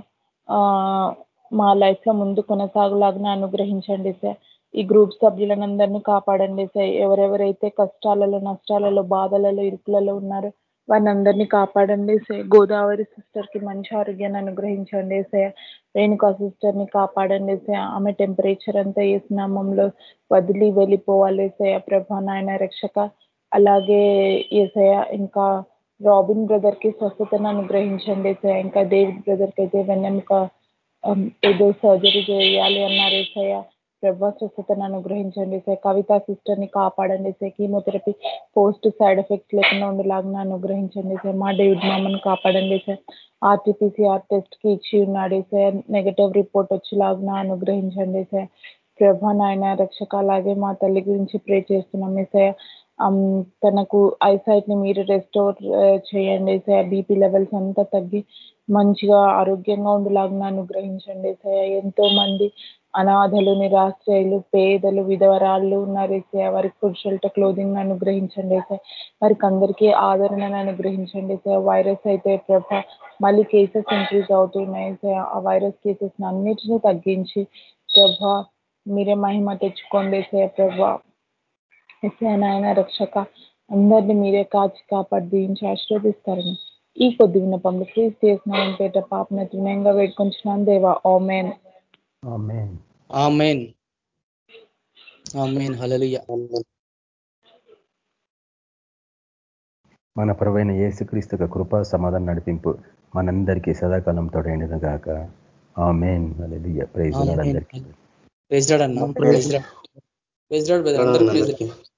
మా లైఫ్లో ముందు కొనసాగులాగా అనుగ్రహించండి సార్. ఈ గ్రూప్ సభ్యులనందరినీ కాపాడండి సార్. ఎవరెవరైతే కష్టాలలో నష్టాలలో బాధలలో ఇరుకులలో ఉన్నారో వారిని కాపాడండి సే గోదావరి సిస్టర్కి మంచి ఆరోగ్యాన్ని అనుగ్రహించండి సే రేణుకా సిస్టర్ని కాపాడండి సే ఆమె టెంపరేచర్ అంతా ఏ స్నామంలో వదిలి వెళ్ళిపోవాలి సే ప్రభా నాయన రక్షక. అలాగే ఏసయ ఇంకా రాబిన్ బ్రదర్కి స్వస్థతను అనుగ్రహించండి. సార్ ఇంకా డేవిడ్ బ్రదర్కి అయితే వెన్నెముక ఏదో సర్జరీ చేయాలి అన్నారు ఏసయ్య. ప్రభా స్వస్థతను అనుగ్రహించండి. సార్ కవిత సిస్టర్ని కాపాడండి. Sir chemotherapy post side effects లేకుండా ఉండేలాగా అనుగ్రహించండి. సార్ మా డేవిడ్ మామని కాపాడండి. సార్ ఆర్టీపీసీఆర్ టెస్ట్కి ఇచ్చి ఉన్నాడు. సార్ నెగటివ్ రిపోర్ట్ వచ్చేలాగా అనుగ్రహించండి. సార్ ప్రభా నాయన రక్షక అలాగే మా తల్లి గురించి ప్రే చేస్తున్నాం. సార్ తనకు ఐసైట్ని మీరు రెస్టోర్ చేయండి సార్. బీపీ లెవెల్స్ అంతా తగ్గి మంచిగా ఆరోగ్యంగా ఉండేలాగా అనుగ్రహించండి సార్. ఎంతో మంది అనాథలు నిరాశ్రయులు పేదలు విధవరాళ్ళు ఉన్నారు సార్. వారికి ఫుడ్ షెల్టర్ క్లోదింగ్ అనుగ్రహించండి సార్. వారికి అందరికీ ఆదరణను అనుగ్రహించండి సార్. వైరస్ అయితే ప్రభ మళ్ళీ కేసెస్ ఇంక్రీజ్ అవుతున్నాయి సార్. ఆ వైరస్ కేసెస్ అన్నిటినీ తగ్గించి ప్రభ మీరే మహిమ తెచ్చుకోండి సార్ ప్రభ. ఎస్ఐ నాయన రక్షక అందరినీ మీరే కాచి కాపాడి దీవించి ఆశీర్వదిస్తారని ఈ కొద్ది విన్నపంలో ప్లీజ్ చేసిన పేట పాపన తృణంగా వేడుకొంచున్నాను దేవా. ఓమెన్
ఆమెన్. ఆమెన్. హలలుయ
మన ప్రవైన యేసుక్రీస్తు కృపా సమాధానం నడిపింపు మనందరికీ సదాకాలం తోడైండిన గాక ఆమెన్. హలలుయ ప్రైజ్ అందరికీ.
ప్రైజ్ అన్న. ప్రైజ్ ప్రైజ్ అందరికీ
ప్రైజ్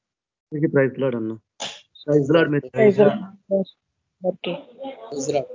లాడ్ అన్న ప్రైజ్ లాడ్ మీరు
ప్రైజ్ ఓకే
ఇజ్రాయెల్